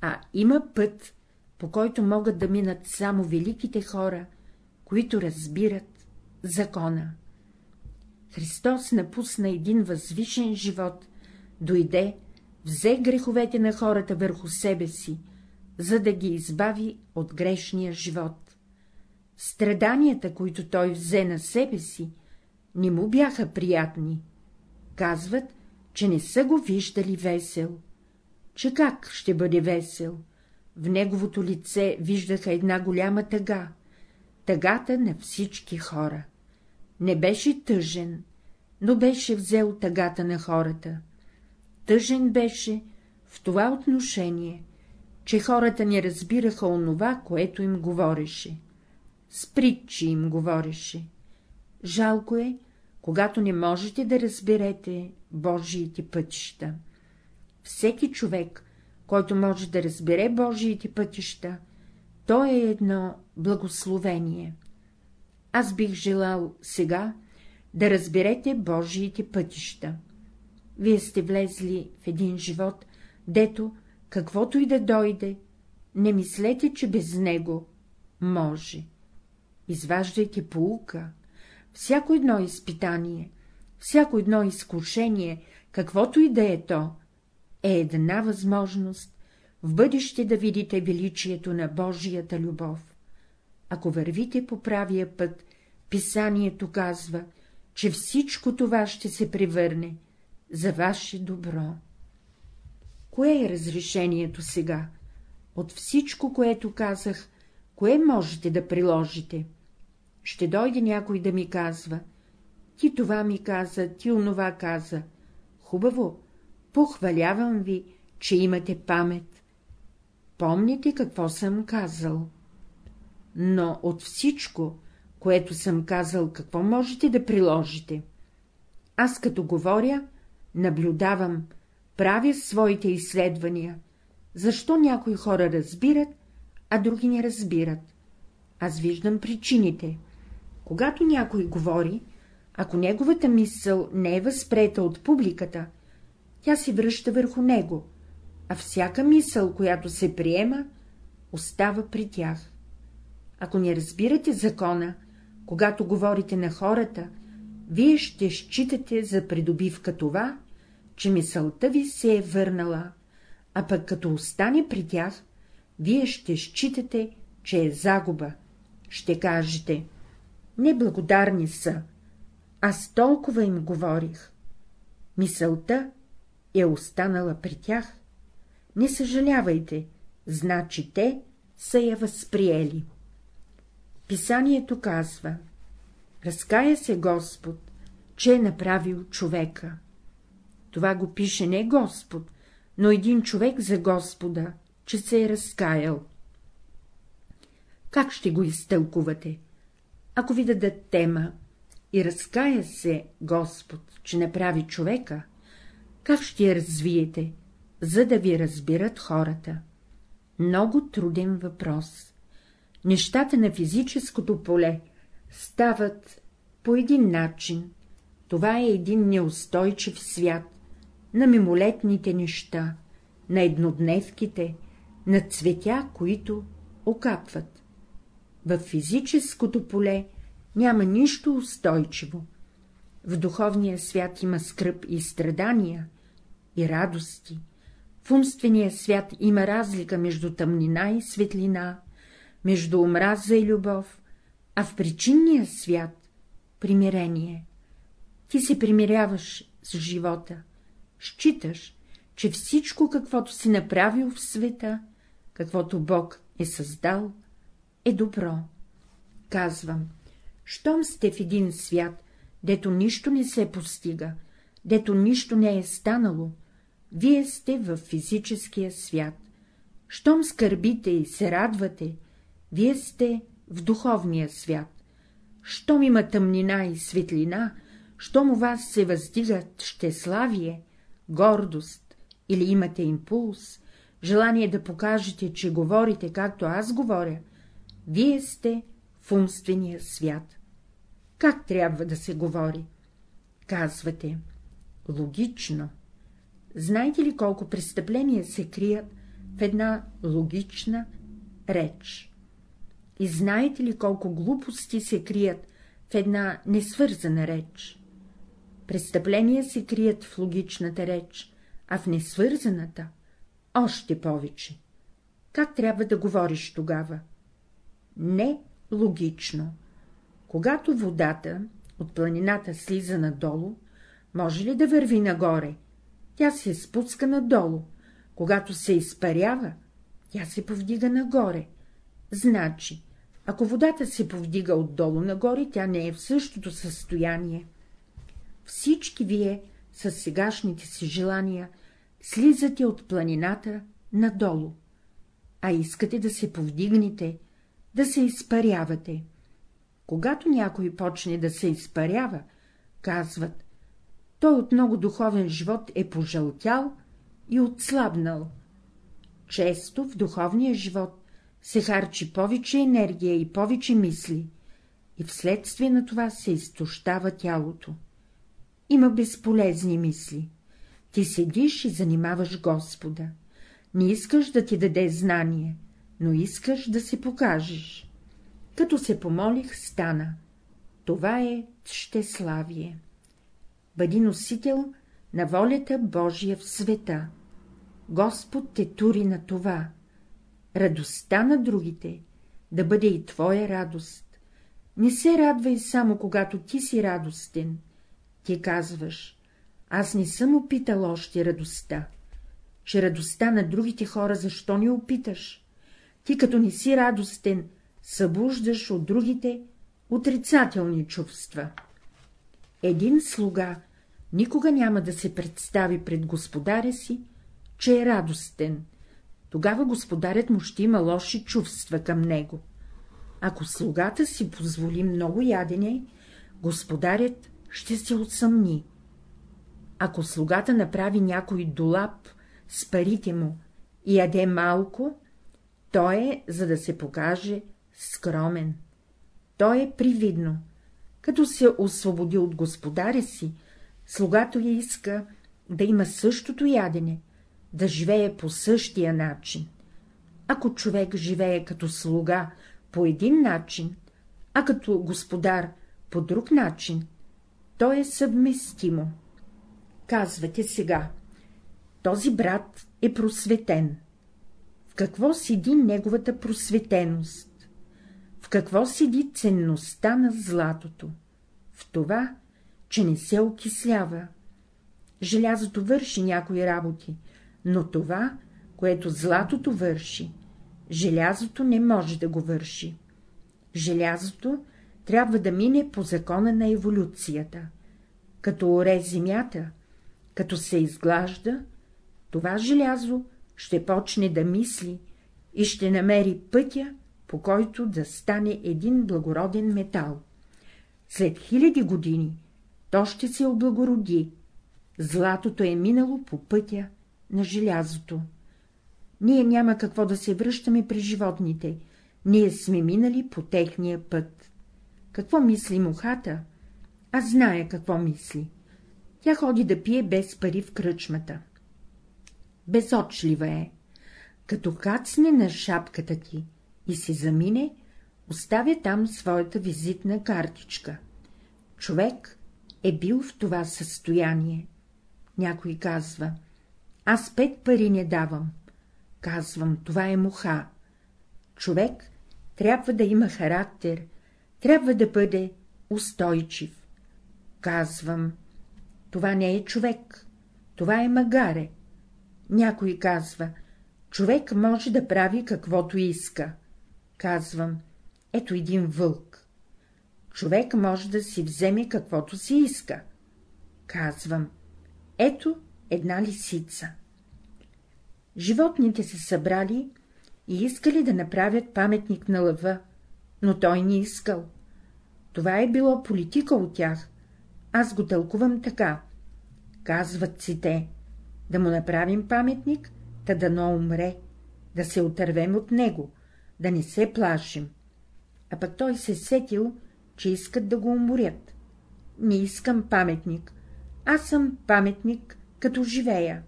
А има път, по който могат да минат само великите хора, които разбират закона. Христос напусна един възвишен живот, дойде, взе греховете на хората върху себе си, за да ги избави от грешния живот. Страданията, които той взе на себе си, не му бяха приятни. Казват, че не са го виждали весел. Че как ще бъде весел? В неговото лице виждаха една голяма тъга, тъгата на всички хора. Не беше тъжен, но беше взел тъгата на хората. Тъжен беше в това отношение, че хората не разбираха онова, което им говореше. С притчи им говореше. Жалко е, когато не можете да разберете Божиите пътища. Всеки човек, който може да разбере Божиите пътища, то е едно благословение. Аз бих желал сега да разберете Божиите пътища. Вие сте влезли в един живот, дето, каквото и да дойде, не мислете, че без него може. Изваждайте поука. Всяко едно изпитание, всяко едно изкушение, каквото и да е то, е една възможност в бъдеще да видите величието на Божията любов. Ако вървите по правия път, писанието казва, че всичко това ще се превърне за ваше добро. Кое е разрешението сега? От всичко, което казах, кое можете да приложите? Ще дойде някой да ми казва, ти това ми каза, ти онова каза. Хубаво, похвалявам ви, че имате памет. Помните какво съм казал. Но от всичко, което съм казал, какво можете да приложите? Аз като говоря, наблюдавам, правя своите изследвания. Защо някои хора разбират, а други не разбират? Аз виждам причините. Когато някой говори, ако неговата мисъл не е възпрета от публиката, тя се връща върху него, а всяка мисъл, която се приема, остава при тях. Ако не разбирате закона, когато говорите на хората, вие ще считате за придобивка това, че мисълта ви се е върнала, а пък като остане при тях, вие ще считате, че е загуба. Ще кажете, неблагодарни са, аз толкова им говорих. Мисълта е останала при тях. Не съжалявайте, значи те са я възприели. Писанието казва, разкая се Господ, че е направил човека. Това го пише не Господ, но един човек за Господа, че се е разкаял. Как ще го изтълкувате? Ако ви дадат тема и разкая се Господ, че направи човека, как ще я развиете, за да ви разбират хората? Много труден въпрос. Нещата на физическото поле стават по един начин. Това е един неустойчив свят, на мимолетните неща, на еднодневките, на цветя, които окапват. В физическото поле няма нищо устойчиво. В духовния свят има скръп и страдания, и радости. В умствения свят има разлика между тъмнина и светлина, между омраза и любов, а в причинния свят — примирение. Ти се примиряваш с живота, считаш, че всичко, каквото си направил в света, каквото Бог е създал, е добро. Казвам, щом сте в един свят, дето нищо не се постига, дето нищо не е станало, вие сте в физическия свят. Щом скърбите и се радвате, вие сте в духовния свят. Щом има тъмнина и светлина, щом у вас се въздигат щеславие, гордост или имате импулс, желание да покажете, че говорите, както аз говоря, вие сте в умствения свят. Как трябва да се говори? Казвате, логично. Знаете ли колко престъпления се крият в една логична реч? И знаете ли колко глупости се крият в една несвързана реч? Престъпления се крият в логичната реч, а в несвързаната още повече. Как трябва да говориш тогава? Не логично. Когато водата от планината слиза надолу, може ли да върви нагоре? Тя се спуска надолу. Когато се изпарява, тя се повдига нагоре. Значи, ако водата се повдига отдолу нагоре, тя не е в същото състояние. Всички вие с сегашните си желания слизате от планината надолу, а искате да се повдигнете, да се изпарявате. Когато някой почне да се изпарява, казват, той от много духовен живот е пожълтял и отслабнал. Често в духовния живот се харчи повече енергия и повече мисли, и вследствие на това се изтощава тялото. Има безполезни мисли. Ти седиш и занимаваш Господа. Не искаш да ти даде знание, но искаш да се покажеш. Като се помолих, стана. Това е щеславие. Бъди носител на волята Божия в света. Господ те тури на това. Радостта на другите да бъде и твоя радост. Не се радвай само, когато ти си радостен. Ти казваш, аз не съм опитал още радостта. Че радостта на другите хора защо не опиташ? Ти като не си радостен, събуждаш от другите отрицателни чувства. Един слуга никога няма да се представи пред господаря си, че е радостен. Тогава господарят му ще има лоши чувства към него. Ако слугата си позволи много ядене, господарят ще се отсъмни. Ако слугата направи някой долап с парите му и яде малко, то е, за да се покаже скромен. То е привидно. Като се освободи от господаря си, слугато я иска да има същото ядене, да живее по същия начин. Ако човек живее като слуга по един начин, а като господар по друг начин, то е съвместимо. Казвате сега, този брат е просветен. В какво седи неговата просветеност? Какво седи ценността на златото? В това, че не се окислява. Желязото върши някои работи, но това, което златото върши, желязото не може да го върши. Желязото трябва да мине по закона на еволюцията. Като оре земята, като се изглажда, това желязо ще почне да мисли и ще намери пътя, по който да стане един благороден метал. След хиляди години то ще се облагороди, златото е минало по пътя на желязото. Ние няма какво да се връщаме при животните, ние сме минали по техния път. Какво мисли мухата? Аз зная какво мисли. Тя ходи да пие без пари в кръчмата. Безочлива е. Като кацне на шапката ти и се замине, оставя там своята визитна картичка. Човек е бил в това състояние. Някой казва, аз пет пари не давам. Казвам, това е муха. Човек трябва да има характер, трябва да бъде устойчив. Казвам, това не е човек, това е магаре. Някой казва, човек може да прави каквото иска. Казвам, ето един вълк. човек може да си вземе каквото си иска. Казвам, ето една лисица. Животните се събрали и искали да направят паметник на лъва, но той не искал. Това е било политика от тях. Аз го тълкувам така. Казват си те, да му направим паметник, та дано умре, да се отървем от него, да не се плашим. А пък той се сетил, че искат да го уморят. Не искам паметник. Аз съм паметник, като живея.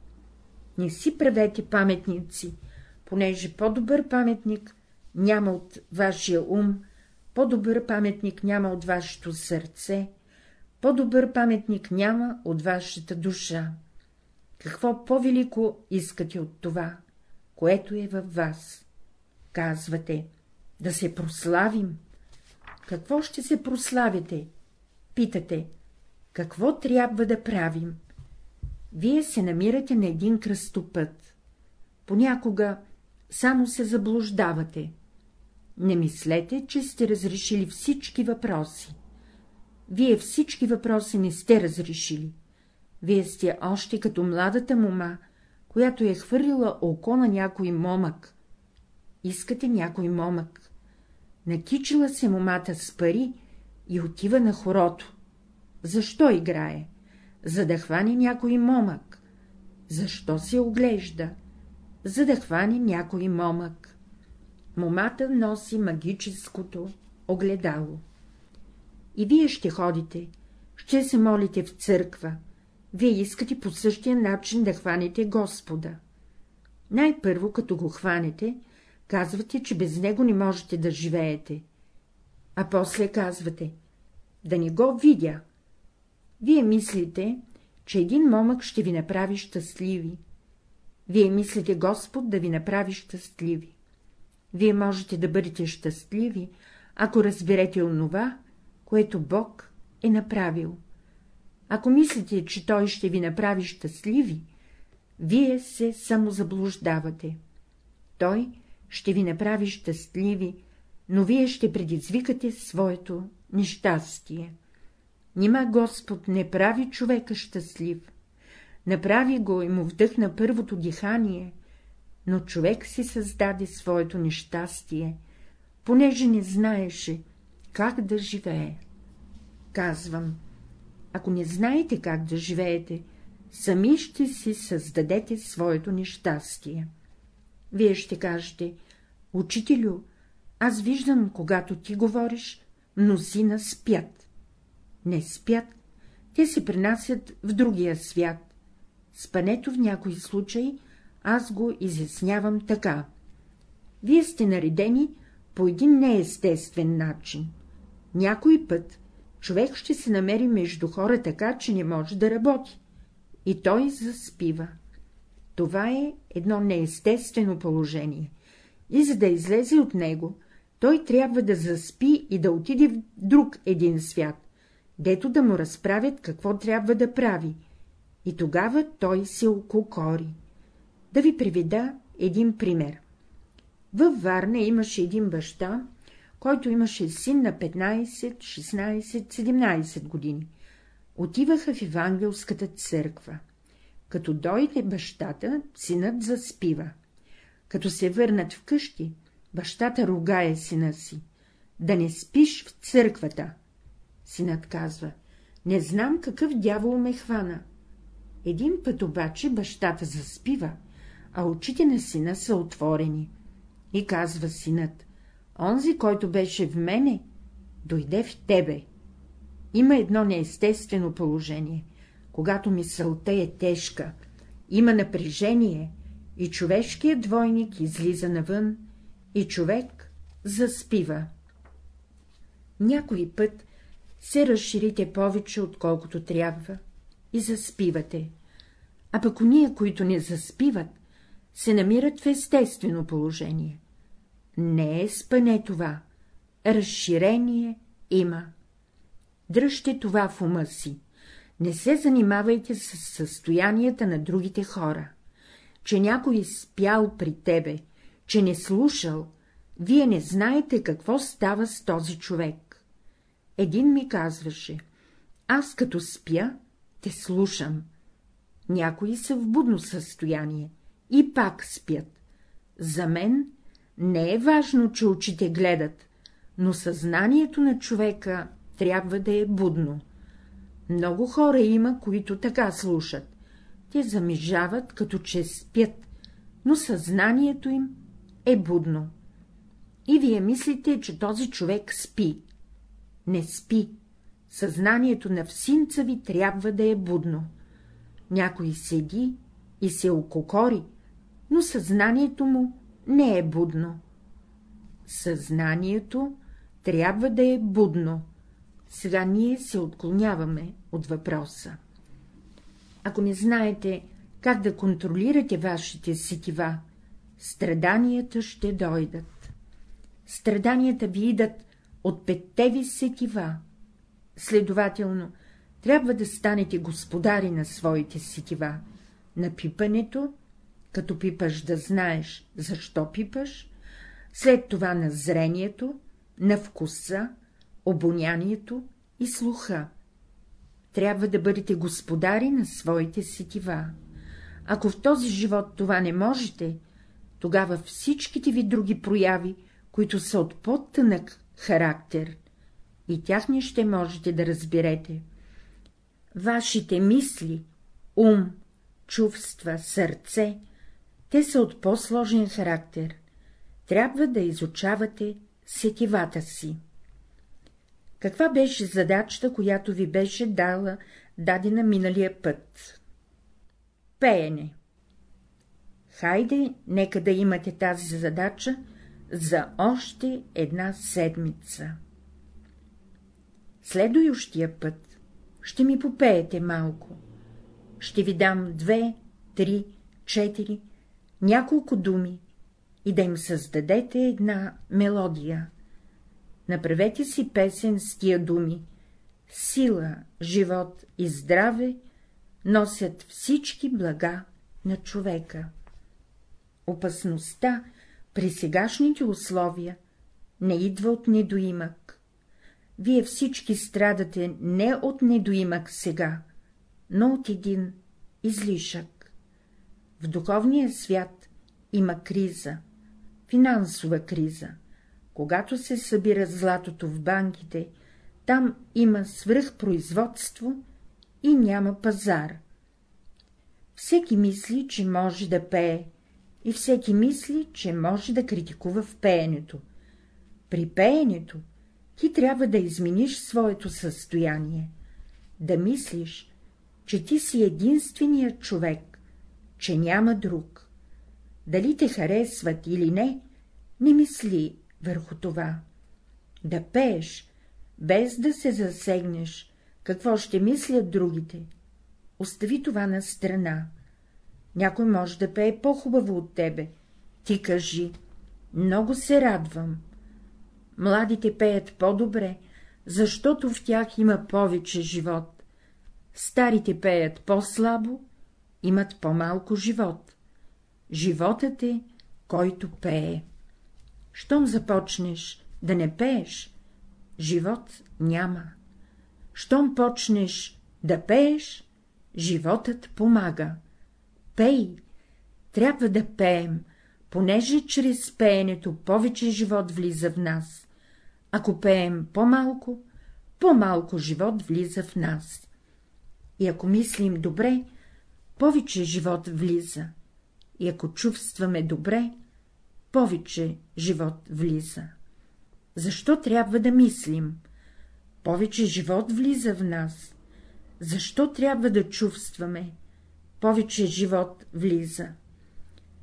Не си правете паметници, понеже по-добър паметник няма от вашия ум, по-добър паметник няма от вашето сърце, по-добър паметник няма от вашата душа. Какво по-велико искате от това, което е във вас? Казвате, да се прославим. Какво ще се прославите? Питате, какво трябва да правим? Вие се намирате на един кръстопът. Понякога само се заблуждавате. Не мислете, че сте разрешили всички въпроси. Вие всички въпроси не сте разрешили. Вие сте още като младата мома, която е хвърлила око на някой момък. Искате някой момък. Накичила се момата с пари и отива на хорото. Защо играе? За да хване някой момък. Защо се оглежда? За да хване някой момък. Момата носи магическото огледало. И вие ще ходите, ще се молите в църква, вие искате по същия начин да хванете Господа. Най-първо, като го хванете, казвате, че без него не можете да живеете. А после казвате, да не го видя. Вие мислите, че един момък ще ви направи щастливи. Вие мислите Господ да ви направи щастливи. Вие можете да бъдете щастливи, ако разберете онова, което Бог е направил. Ако мислите, че Той ще ви направи щастливи, вие се самозаблуждавате. Той ще ви направи щастливи, но вие ще предизвикате своето нещастие. Нима Господ не прави човека щастлив, направи го и му вдъхна първото дихание, но човек си създаде своето нещастие, понеже не знаеше как да живее. Казвам, ако не знаете как да живеете, сами ще си създадете своето нещастие. Вие ще кажете, учителю, аз виждам, когато ти говориш, мнозина спят. Не спят, те се принасят в другия свят. Спането в някой случай аз го изяснявам така. Вие сте наредени по един неестествен начин. Някой път човек ще се намери между хора така, че не може да работи. И той заспива. Това е едно неестествено положение. И за да излезе от него, той трябва да заспи и да отиде в друг един свят, дето да му разправят какво трябва да прави. И тогава той се окукори. Да ви приведа един пример. Във Варна имаше един баща, който имаше син на 15, 16, 17 години. Отиваха в Евангелската църква. Като дойде бащата, синът заспива. Като се върнат вкъщи, бащата ругае сина си. Да не спиш в църквата. Синът казва, не знам какъв дявол ме хвана. Един път обаче бащата заспива, а очите на сина са отворени. И казва синът, онзи, който беше в мене, дойде в тебе. Има едно неестествено положение, когато мисълта е тежка, има напрежение и човешкият двойник излиза навън и човек заспива. Някой път се разширите повече, отколкото трябва, и заспивате, а пък уния, които не заспиват, се намират в естествено положение. Не е спане това, разширение има. Дръжте това в ума си. Не се занимавайте с състоянията на другите хора. Че някой спял при тебе, че не слушал, вие не знаете какво става с този човек. Един ми казваше — аз като спя, те слушам. Някои са в будно състояние и пак спят. За мен не е важно, че очите гледат, но съзнанието на човека трябва да е будно. Много хора има, които така слушат. Те замижават, като че спят, но съзнанието им е будно. И вие мислите, че този човек спи. Не спи. Съзнанието на всинца ви трябва да е будно. Някой седи и се ококори, но съзнанието му не е будно. Съзнанието трябва да е будно. Сега ние се отклоняваме от въпроса. Ако не знаете как да контролирате вашите сетива, страданията ще дойдат. Страданията ви идат от петте ви сетива. Следователно, трябва да станете господари на своите сетива, на пипането, като пипаш да знаеш, защо пипаш, след това на зрението, на вкуса, обонянието и слуха. Трябва да бъдете господари на своите сетива. Ако в този живот това не можете, тогава всичките ви други прояви, които са от по-тънък характер, и тях не ще можете да разберете. Вашите мисли, ум, чувства, сърце, те са от по-сложен характер. Трябва да изучавате сетивата си. Каква беше задачата, която ви беше дала, дадена миналия път? Пеене. Хайде, нека да имате тази задача за още една седмица. Следующия път ще ми попеете малко. Ще ви дам две, три, четири, няколко думи и да им създадете една мелодия. Направете си песен с тия думи. Сила, живот и здраве носят всички блага на човека. Опасността при сегашните условия не идва от недоимък. Вие всички страдате не от недоимък сега, но от един излишък. В духовния свят има криза, финансова криза. Когато се събира златото в банките, там има свръхпроизводство и няма пазар. Всеки мисли, че може да пее, и всеки мисли, че може да критикува в пеенето. При пеенето ти трябва да измениш своето състояние, да мислиш, че ти си единственият човек, че няма друг. Дали те харесват или не, не мисли върху това. Да пееш, без да се засегнеш, какво ще мислят другите, остави това на страна. Някой може да пее по-хубаво от тебе. Ти кажи, много се радвам. Младите пеят по-добре, защото в тях има повече живот. Старите пеят по-слабо, имат по-малко живот. Животът е, който пее. Щом започнеш да не пееш, живот няма. Щом почнеш да пееш, животът помага. Пей! Трябва да пеем, понеже чрез пеенето повече живот влиза в нас. Ако пеем по-малко, по-малко живот влиза в нас. И ако мислим добре, повече живот влиза. И ако чувстваме добре, повече живот влиза. Защо трябва да мислим? Повече живот влиза в нас. Защо трябва да чувстваме? Повече живот влиза.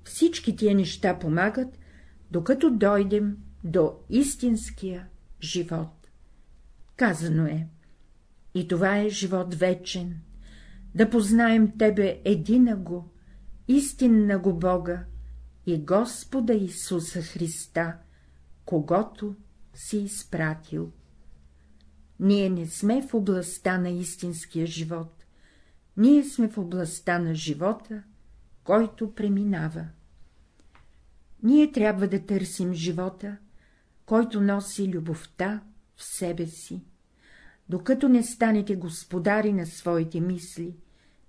Всички тия неща помагат, докато дойдем до истинския живот. Казано е. И това е живот вечен, да познаем Тебе едина го, истинна го Бога и Господа Исуса Христа, когато си изпратил. Ние не сме в областта на истинския живот, ние сме в областта на живота, който преминава. Ние трябва да търсим живота, който носи любовта в себе си. докато не станете господари на своите мисли,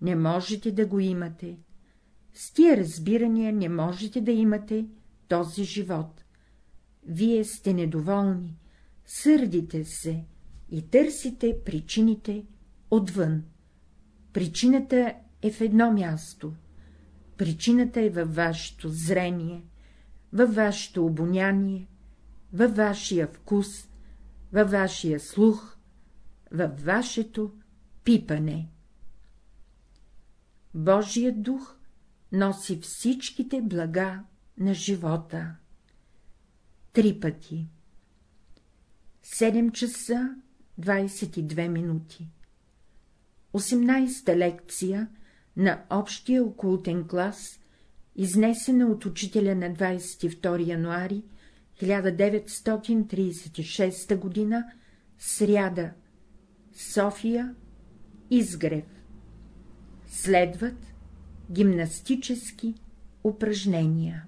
не можете да го имате. С тия разбирания не можете да имате този живот. Вие сте недоволни, сърдите се и търсите причините отвън. Причината е в едно място. Причината е във вашето зрение, във вашето обоняние, във вашия вкус, във вашия слух, във вашето пипане. Божият дух носи всичките блага на живота. Три пъти. 7 часа 22 минути. 18-та лекция на общия окултен клас, изнесена от учителя на 22 януари 1936 г., сряда, София, Изгрев. Следват гимнастически упражнения.